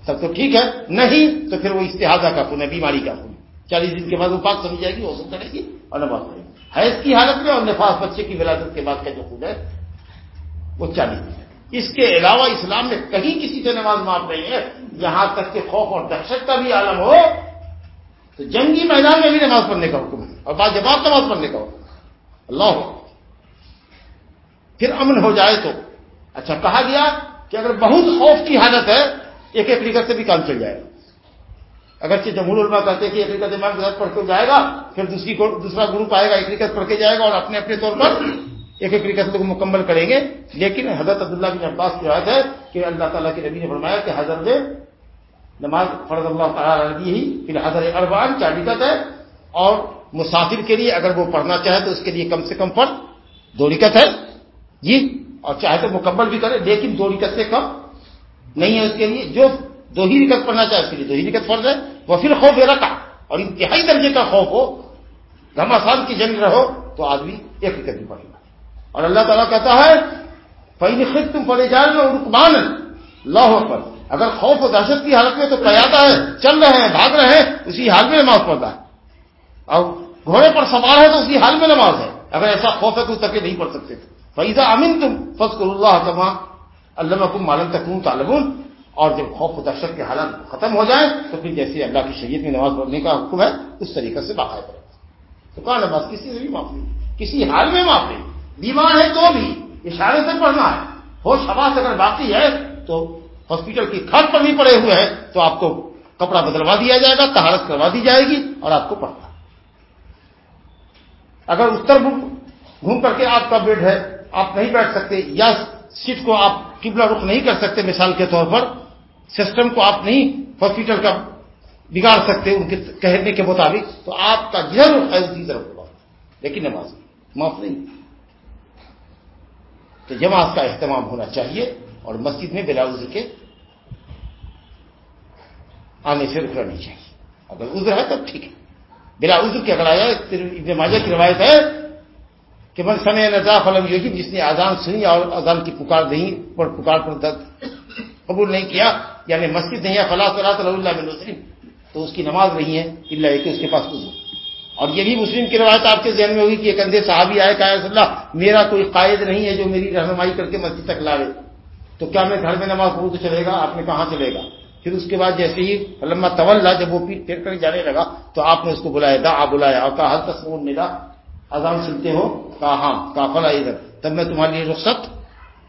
تب تو ٹھیک ہے۔ نہیں، تو پھر وہ استحادہ کا خون ہے، بیماری کا خون۔ چالیس دن کے بعد وہ پاک سمجھ جائے گی وصول کرے گی اور نماز پڑھے گی۔ حیض کی حالت میں اور نفاس بچے کی ولادت کے بعد کا جو خون ہے، وہ چالیس دن ہے۔ اس کے علاوہ اسلام میں کہیں کسی سے نماز معاف نہیں ہے۔ یہاں تک کہ خوف اور دہشت کا بھی عالم ہو، تو جنگی میدان میں بھی نماز پڑھنے کا حکم ہے اور بعد جماعت نماز پڑھنے کا حکم اللہ پھر امن ہو جائے تو۔ اچھا کہا گیا کہ اگر بہت خوف کی حالت ہے، ایک ایک ریکت سے بھی کام چل جائے گا۔ اگرچہ جمہور علماء کہتے ہیں کہ ایک ریکت امام کے ساتھ پڑھ کے جائے گا، پھر دوسری دوسرا گروپ آئے گا، ایک ریکت پڑھ کے جائے گا اور اپنے اپنے طور پر ایک ایک ریکت کو مکمل کریں گے۔ لیکن حضرت عبداللہ بن عباس کی بات ہے کہ اللہ تعالیٰ کے نبی نے فرمایا کہ حضرت نماز فرض اللہ تعالیٰ ہی، پھر حضرت اربان چار رکت ہے۔ اور مسافر کے لیے اگر وہ پڑھنا چاہے تو اس کے لیے کم سے کم فرض دو رکت ہے۔ جی اور چاہے تو مکمل بھی کرے، لیکن دو رکت سے کم نہیں ہے اس کے لیے۔ جو دو ہی رکت پڑھنا چاہے اس کے لیے دو ہی رکت فرض ہے۔ وہ پھر خوف رکھا اور انتہائی درجے کا خوف ہو گھماسان کی جنگ رہو، تو آدمی ایک رکت بھی پڑھے گا اور اللہ تعالیٰ کہتا ہے پہلی خود تم پڑے جائے گا رکمان لاہور پر اگر خوف و دہشت کی حالت میں تو قیاتا ہے، چل رہے ہیں، بھاگ رہے ہیں، اسی حال میں نماز پڑھتا ہے۔ اور گھوڑے پر سوار ہے تو اسی حال میں نماز ہے۔ اگر ایسا خوف ہے تو تک نہیں پڑھ سکتے۔ فیضا امین تم فض اللہ کما اللہ کم مالن تک طالبون اور جب خوف و دہشت کے حالات ختم ہو جائیں تو پھر جیسے اللہ کی شریعت میں نماز پڑھنے کا حکم ہے، اس طریقے سے باقاعدہ تو کہاں نماز کسی سے بھی معاف نہیں، کسی حال میں معاف نہیں۔ بیمار ہے تو بھی اشارے سے پڑھنا ہے۔ ہوش حواس اگر باقی ہے تو ہاسپٹل کی کھٹ پر بھی پڑے ہوئے ہیں تو آپ کو کپڑا بدلوا دیا جائے گا، تہارت کروا دی جائے گی اور آپ کو پڑھنا اگر اتر گھوم کر کے آپ کا بیڈ ہے، آپ نہیں بیٹھ سکتے، یا سیٹ کو آپ قبلہ رخ نہیں کر سکتے مثال کے طور پر، سسٹم کو آپ نہیں ہاسپٹل کا بگاڑ سکتے ان کے کہنے کے مطابق، تو آپ کا جھر ہے اسی طرف ہوگا۔ لیکن نماز معاف نہیں۔ تو جماعت کا اہتمام ہونا چاہیے اور مسجد میں بلا عذر کے آنے سے رکنا نہیں چاہیے۔ اگر عذر ہے تب ٹھیک ہے۔ بلا عذر کے اگر آیا ابن ماجہ کی روایت ہے کہ من سمے نظا فلم یوگی جس نے آزان سنی اور اذان کی پکار نہیں پر پکار پر درد قبول نہیں کیا یعنی مسجد نہیں ہے فلاح صلاح اللہ بن مسلم تو اس کی نماز نہیں ہے اللہ کہ اس کے پاس عذر اور یہ بھی مسلم کی روایت آپ کے ذہن میں ہوگی کہ ایک اندھے صحابی آئے کہ اللہ، میرا کوئی قائد نہیں ہے جو میری رہنمائی کر کے مسجد تک لاوے تو کیا میں گھر میں نماز پڑھوں تو چلے گا؟ آپ نے کہاں چلے گا؟ پھر اس کے بعد جیسے ہی علامہ طول جب وہ پیٹ پھیر کر جانے لگا تو آپ نے اس کو بلایا دا بلایا اور کہا تصور ملا اذان سنتے ہو؟ کہا ہاں۔ کہا، فلا ادھر۔ تب میں تمہارے لیے رخصت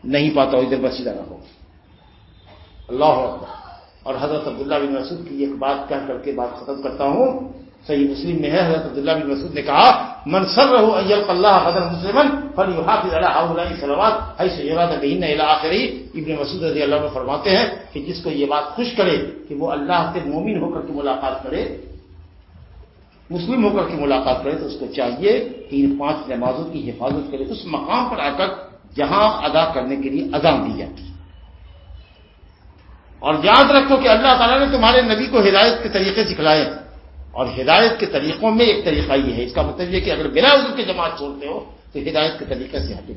نہیں پاتا ہوں، ادھر مسجد رہو اللہ اور حضرت عبداللہ بن مسعود کی ایک بات کہہ کر کے بات ختم کرتا ہوں۔ صحیح مسلم میں ہے، حضرت عبداللہ بن مسعود نے کہا، من سر رہو ایل اللہ حضر مسلم فل حافظ اللہ سلامات ہے سیرات بہین آخری۔ ابن مسعود رضی اللہ عنہ فرماتے ہیں کہ جس کو یہ بات خوش کرے کہ وہ اللہ سے مومن ہو کر کے ملاقات کرے، مسلم ہو کر کے ملاقات کرے، تو اس کو چاہیے کہ ان پانچ نمازوں کی حفاظت کرے، اس مقام پر آ کر جہاں ادا کرنے کے لیے اذان دی جاتی۔ اور یاد رکھو کہ اللہ تعالیٰ نے تمہارے نبی کو ہدایت کے طریقے سکھلائے۔ اور ہدایت کے طریقوں میں ایک طریقہ یہ ہے۔ اس کا مطلب یہ کہ اگر بنا عذر کے جماعت چھوڑتے ہو تو ہدایت کے طریقے سے ہٹے۔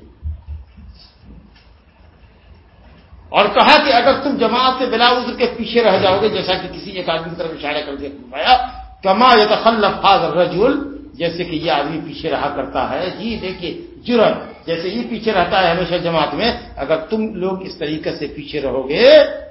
اور کہا کہ اگر تم جماعت سے بلا عذر کے پیچھے رہ جاؤ گے، جیسا کہ کسی ایک آدمی کی طرف اشارہ کر کے فرمایا، کما یا تخلف حاضر رجول جیسے کہ یہ آدمی پیچھے رہا کرتا ہے۔ جی دیکھیے جرت جیسے یہ پیچھے رہتا ہے ہمیشہ جماعت میں، اگر تم لوگ اس طریقے سے پیچھے رہو گے،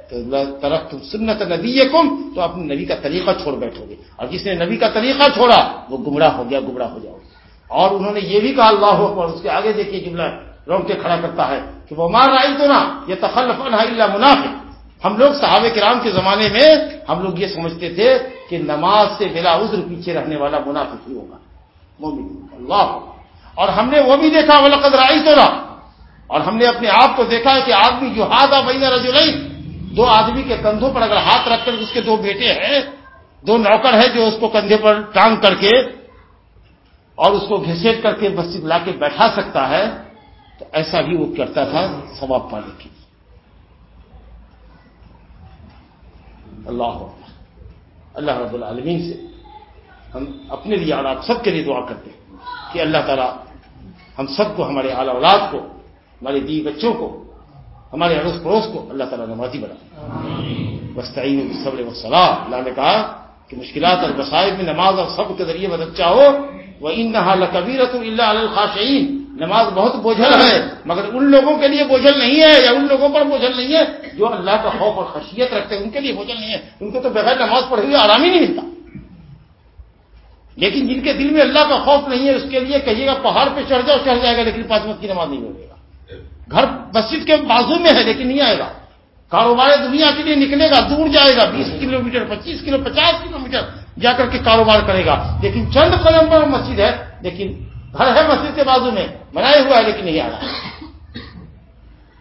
تو طرف تم سنت نبی کم تو اپنے نبی کا طریقہ چھوڑ بیٹھو گے۔ اور جس نے نبی کا طریقہ چھوڑا، وہ گمراہ ہو گیا، گمراہ ہو جاؤ گے۔ اور انہوں نے یہ بھی کہا، اللہ اکبر، اس کے آگے دیکھیے جملہ رونگتے کھڑا کرتا ہے کہ وہ مار آئی تو نا یہ تخلف اللہ منافع ہم لوگ صحابہ کرام کے زمانے میں، ہم لوگ یہ سمجھتے تھے کہ نماز سے بلا عذر پیچھے رہنے والا منافق ہی ہوگا۔ مومن، اللہ۔ اور ہم نے وہ بھی دیکھا وہ لقد رائی تو نا اور ہم نے اپنے آپ کو دیکھا ہے کہ آدمی جو ہاتھ آ بہین رجولین دو آدمی کے کندھوں پر اگر ہاتھ رکھ کر اس کے دو بیٹے ہیں، دو نوکر ہے جو اس کو کندھے پر ٹانگ کر کے اور اس کو گھسیٹ کر کے مسجد لا کے بیٹھا سکتا ہے، تو ایسا بھی وہ کرتا تھا ثواب پانے کی اللہ اللہ رب العالمین سے ہم اپنے لیے اور آپ سب کے لیے دعا کرتے ہیں۔ کہ اللہ تعالیٰ ہم سب کو ہمارے اعلی اولاد کو ہمارے دی بچوں کو ہمارے اڑوس پڑوس کو اللہ تعالیٰ نمازی بنا۔ بس تعین صبر و صلاح اللہ نے کہا کہ مشکلات اور مسائل میں نماز اور سب کے ذریعے مدد چاہو۔ وہ ان نہ کبیرت اللہ الخاشعین نماز بہت بوجھل ہے مگر ان لوگوں کے لیے بوجھل نہیں ہے یا ان لوگوں پر بوجھل نہیں ہے جو اللہ کا خوف اور خشیت رکھتے ہیں ان کے لیے بوجھل نہیں ہے۔ ان کو تو بغیر نماز پڑھے ہوئے آرام ہی نہیں ملتا۔ لیکن جن کے دل میں اللہ کا خوف نہیں ہے، اس کے لیے کہیے گا، پہاڑ پہ چڑھ جاؤ، چڑھ جائے گا، لیکن پانچ وقت کی نماز نہیں ملے گا۔ گھر مسجد کے بازو میں ہے، لیکن نہیں آئے گا۔ کاروبار دنیا کے لیے نکلے گا، دور جائے گا، بیس کلو میٹر، پچیس کلو، پچاس کلو میٹر جا کر کے کاروبار کرے گا۔ لیکن چند قدم پر مسجد ہے، لیکن گھر ہے مسجد کے بازو میں بنائے ہوا ہے، لیکن نہیں آ رہا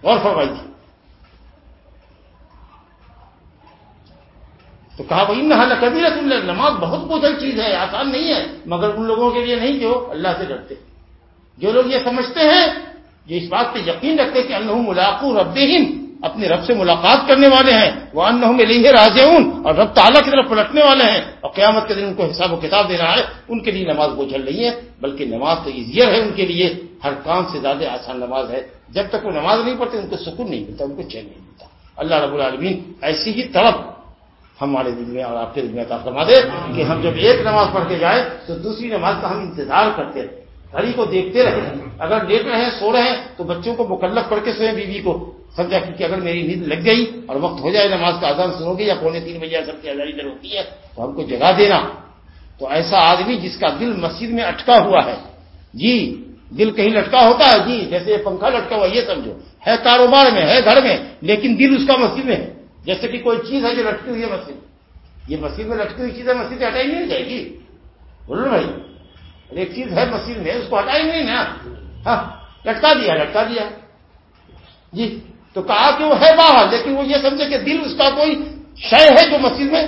اور فرمائیے۔ تو کہا وہ ان حال کبھی نماز بہت بوجھل چیز ہے، آسان نہیں ہے، مگر ان لوگوں کے لیے نہیں جو اللہ سے ڈرتے۔ جو لوگ یہ سمجھتے ہیں، جو اس بات پہ یقین رکھتے کہ اللہ ملاقو رب اپنے رب سے ملاقات کرنے والے ہیں وہ ان میں لے راجے اور رب تعالیٰ کی طرف پلٹنے والے ہیں، اور قیامت کے دن ان کو حساب و کتاب دینا ہے، ان کے لیے نماز بوجھل نہیں ہے، بلکہ نماز تو ایزیئر ہے ان کے لیے، ہر کام سے زیادہ آسان نماز ہے۔ جب تک وہ نماز نہیں پڑھتے، ان کو سکون نہیں ملتا، ان کو چین نہیں ملتا۔ اللہ رب العالمین ایسی ہی طرف ہمارے دل میں اور آپ کے دل میں عطا فرما دے کہ ہم جب ایک نماز پڑھ کے جائیں تو دوسری نماز کا ہم انتظار کرتے رہیں، گھڑی کو دیکھتے رہیں۔ اگر لیٹ رہے ہیں، سو رہے ہیں، تو بچوں کو مکلف پڑھ کے سوئیں، بیوی کو۔ سمجھا کیونکہ اگر میری نیند لگ گئی اور وقت ہو جائے نماز کا آزان سنو گی یا پونے تین بجے سب کی آزادی در ہوتی ہے، تو ہم کو جگہ دینا۔ تو ایسا آدمی جس کا دل مسجد میں اٹکا ہوا ہے۔ جی دل کہیں لٹکا ہوتا ہے؟ جی جیسے یہ پنکھا لٹکا ہوا، یہ سمجھو۔ ہے کاروبار میں، ہے گھر میں، لیکن دل اس کا مسجد میں ہے۔ جیسے کہ کوئی چیز ہے جو لٹکی ہوئی ہے مسجد یہ مسجد میں لٹکی ہوئی چیز ہے مسجد ہٹائی نہیں جائے گی۔ بولو بھائی ایک چیز ہے مسجد میں، اس کو ہٹائی نہیں نا۔ ہاں لٹکا دیا لٹکا دیا۔ جی تو کہا کہ وہ ہے باہر، لیکن وہ یہ سمجھے کہ دل اس کا کوئی شے ہے جو مسجد میں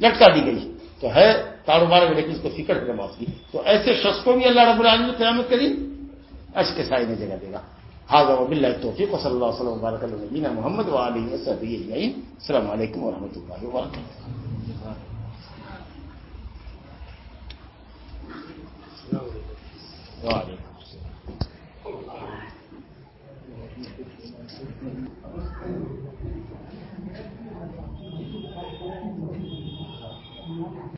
لٹکا دی گئی۔ تو ہے کاروبار میں، لیکن اس کو فکر ہے نماز کی تو ایسے شخص کو بھی اللہ رب العالمین قیامت کری اش کے سائے میں جگہ دے گا۔ حاضر و بلّہ توفیق و صلی اللہ وسلم وبارک اللہ محمد و علیہ السلام علیکم و رحمۃ اللہ وبرکاتہ وعلیکم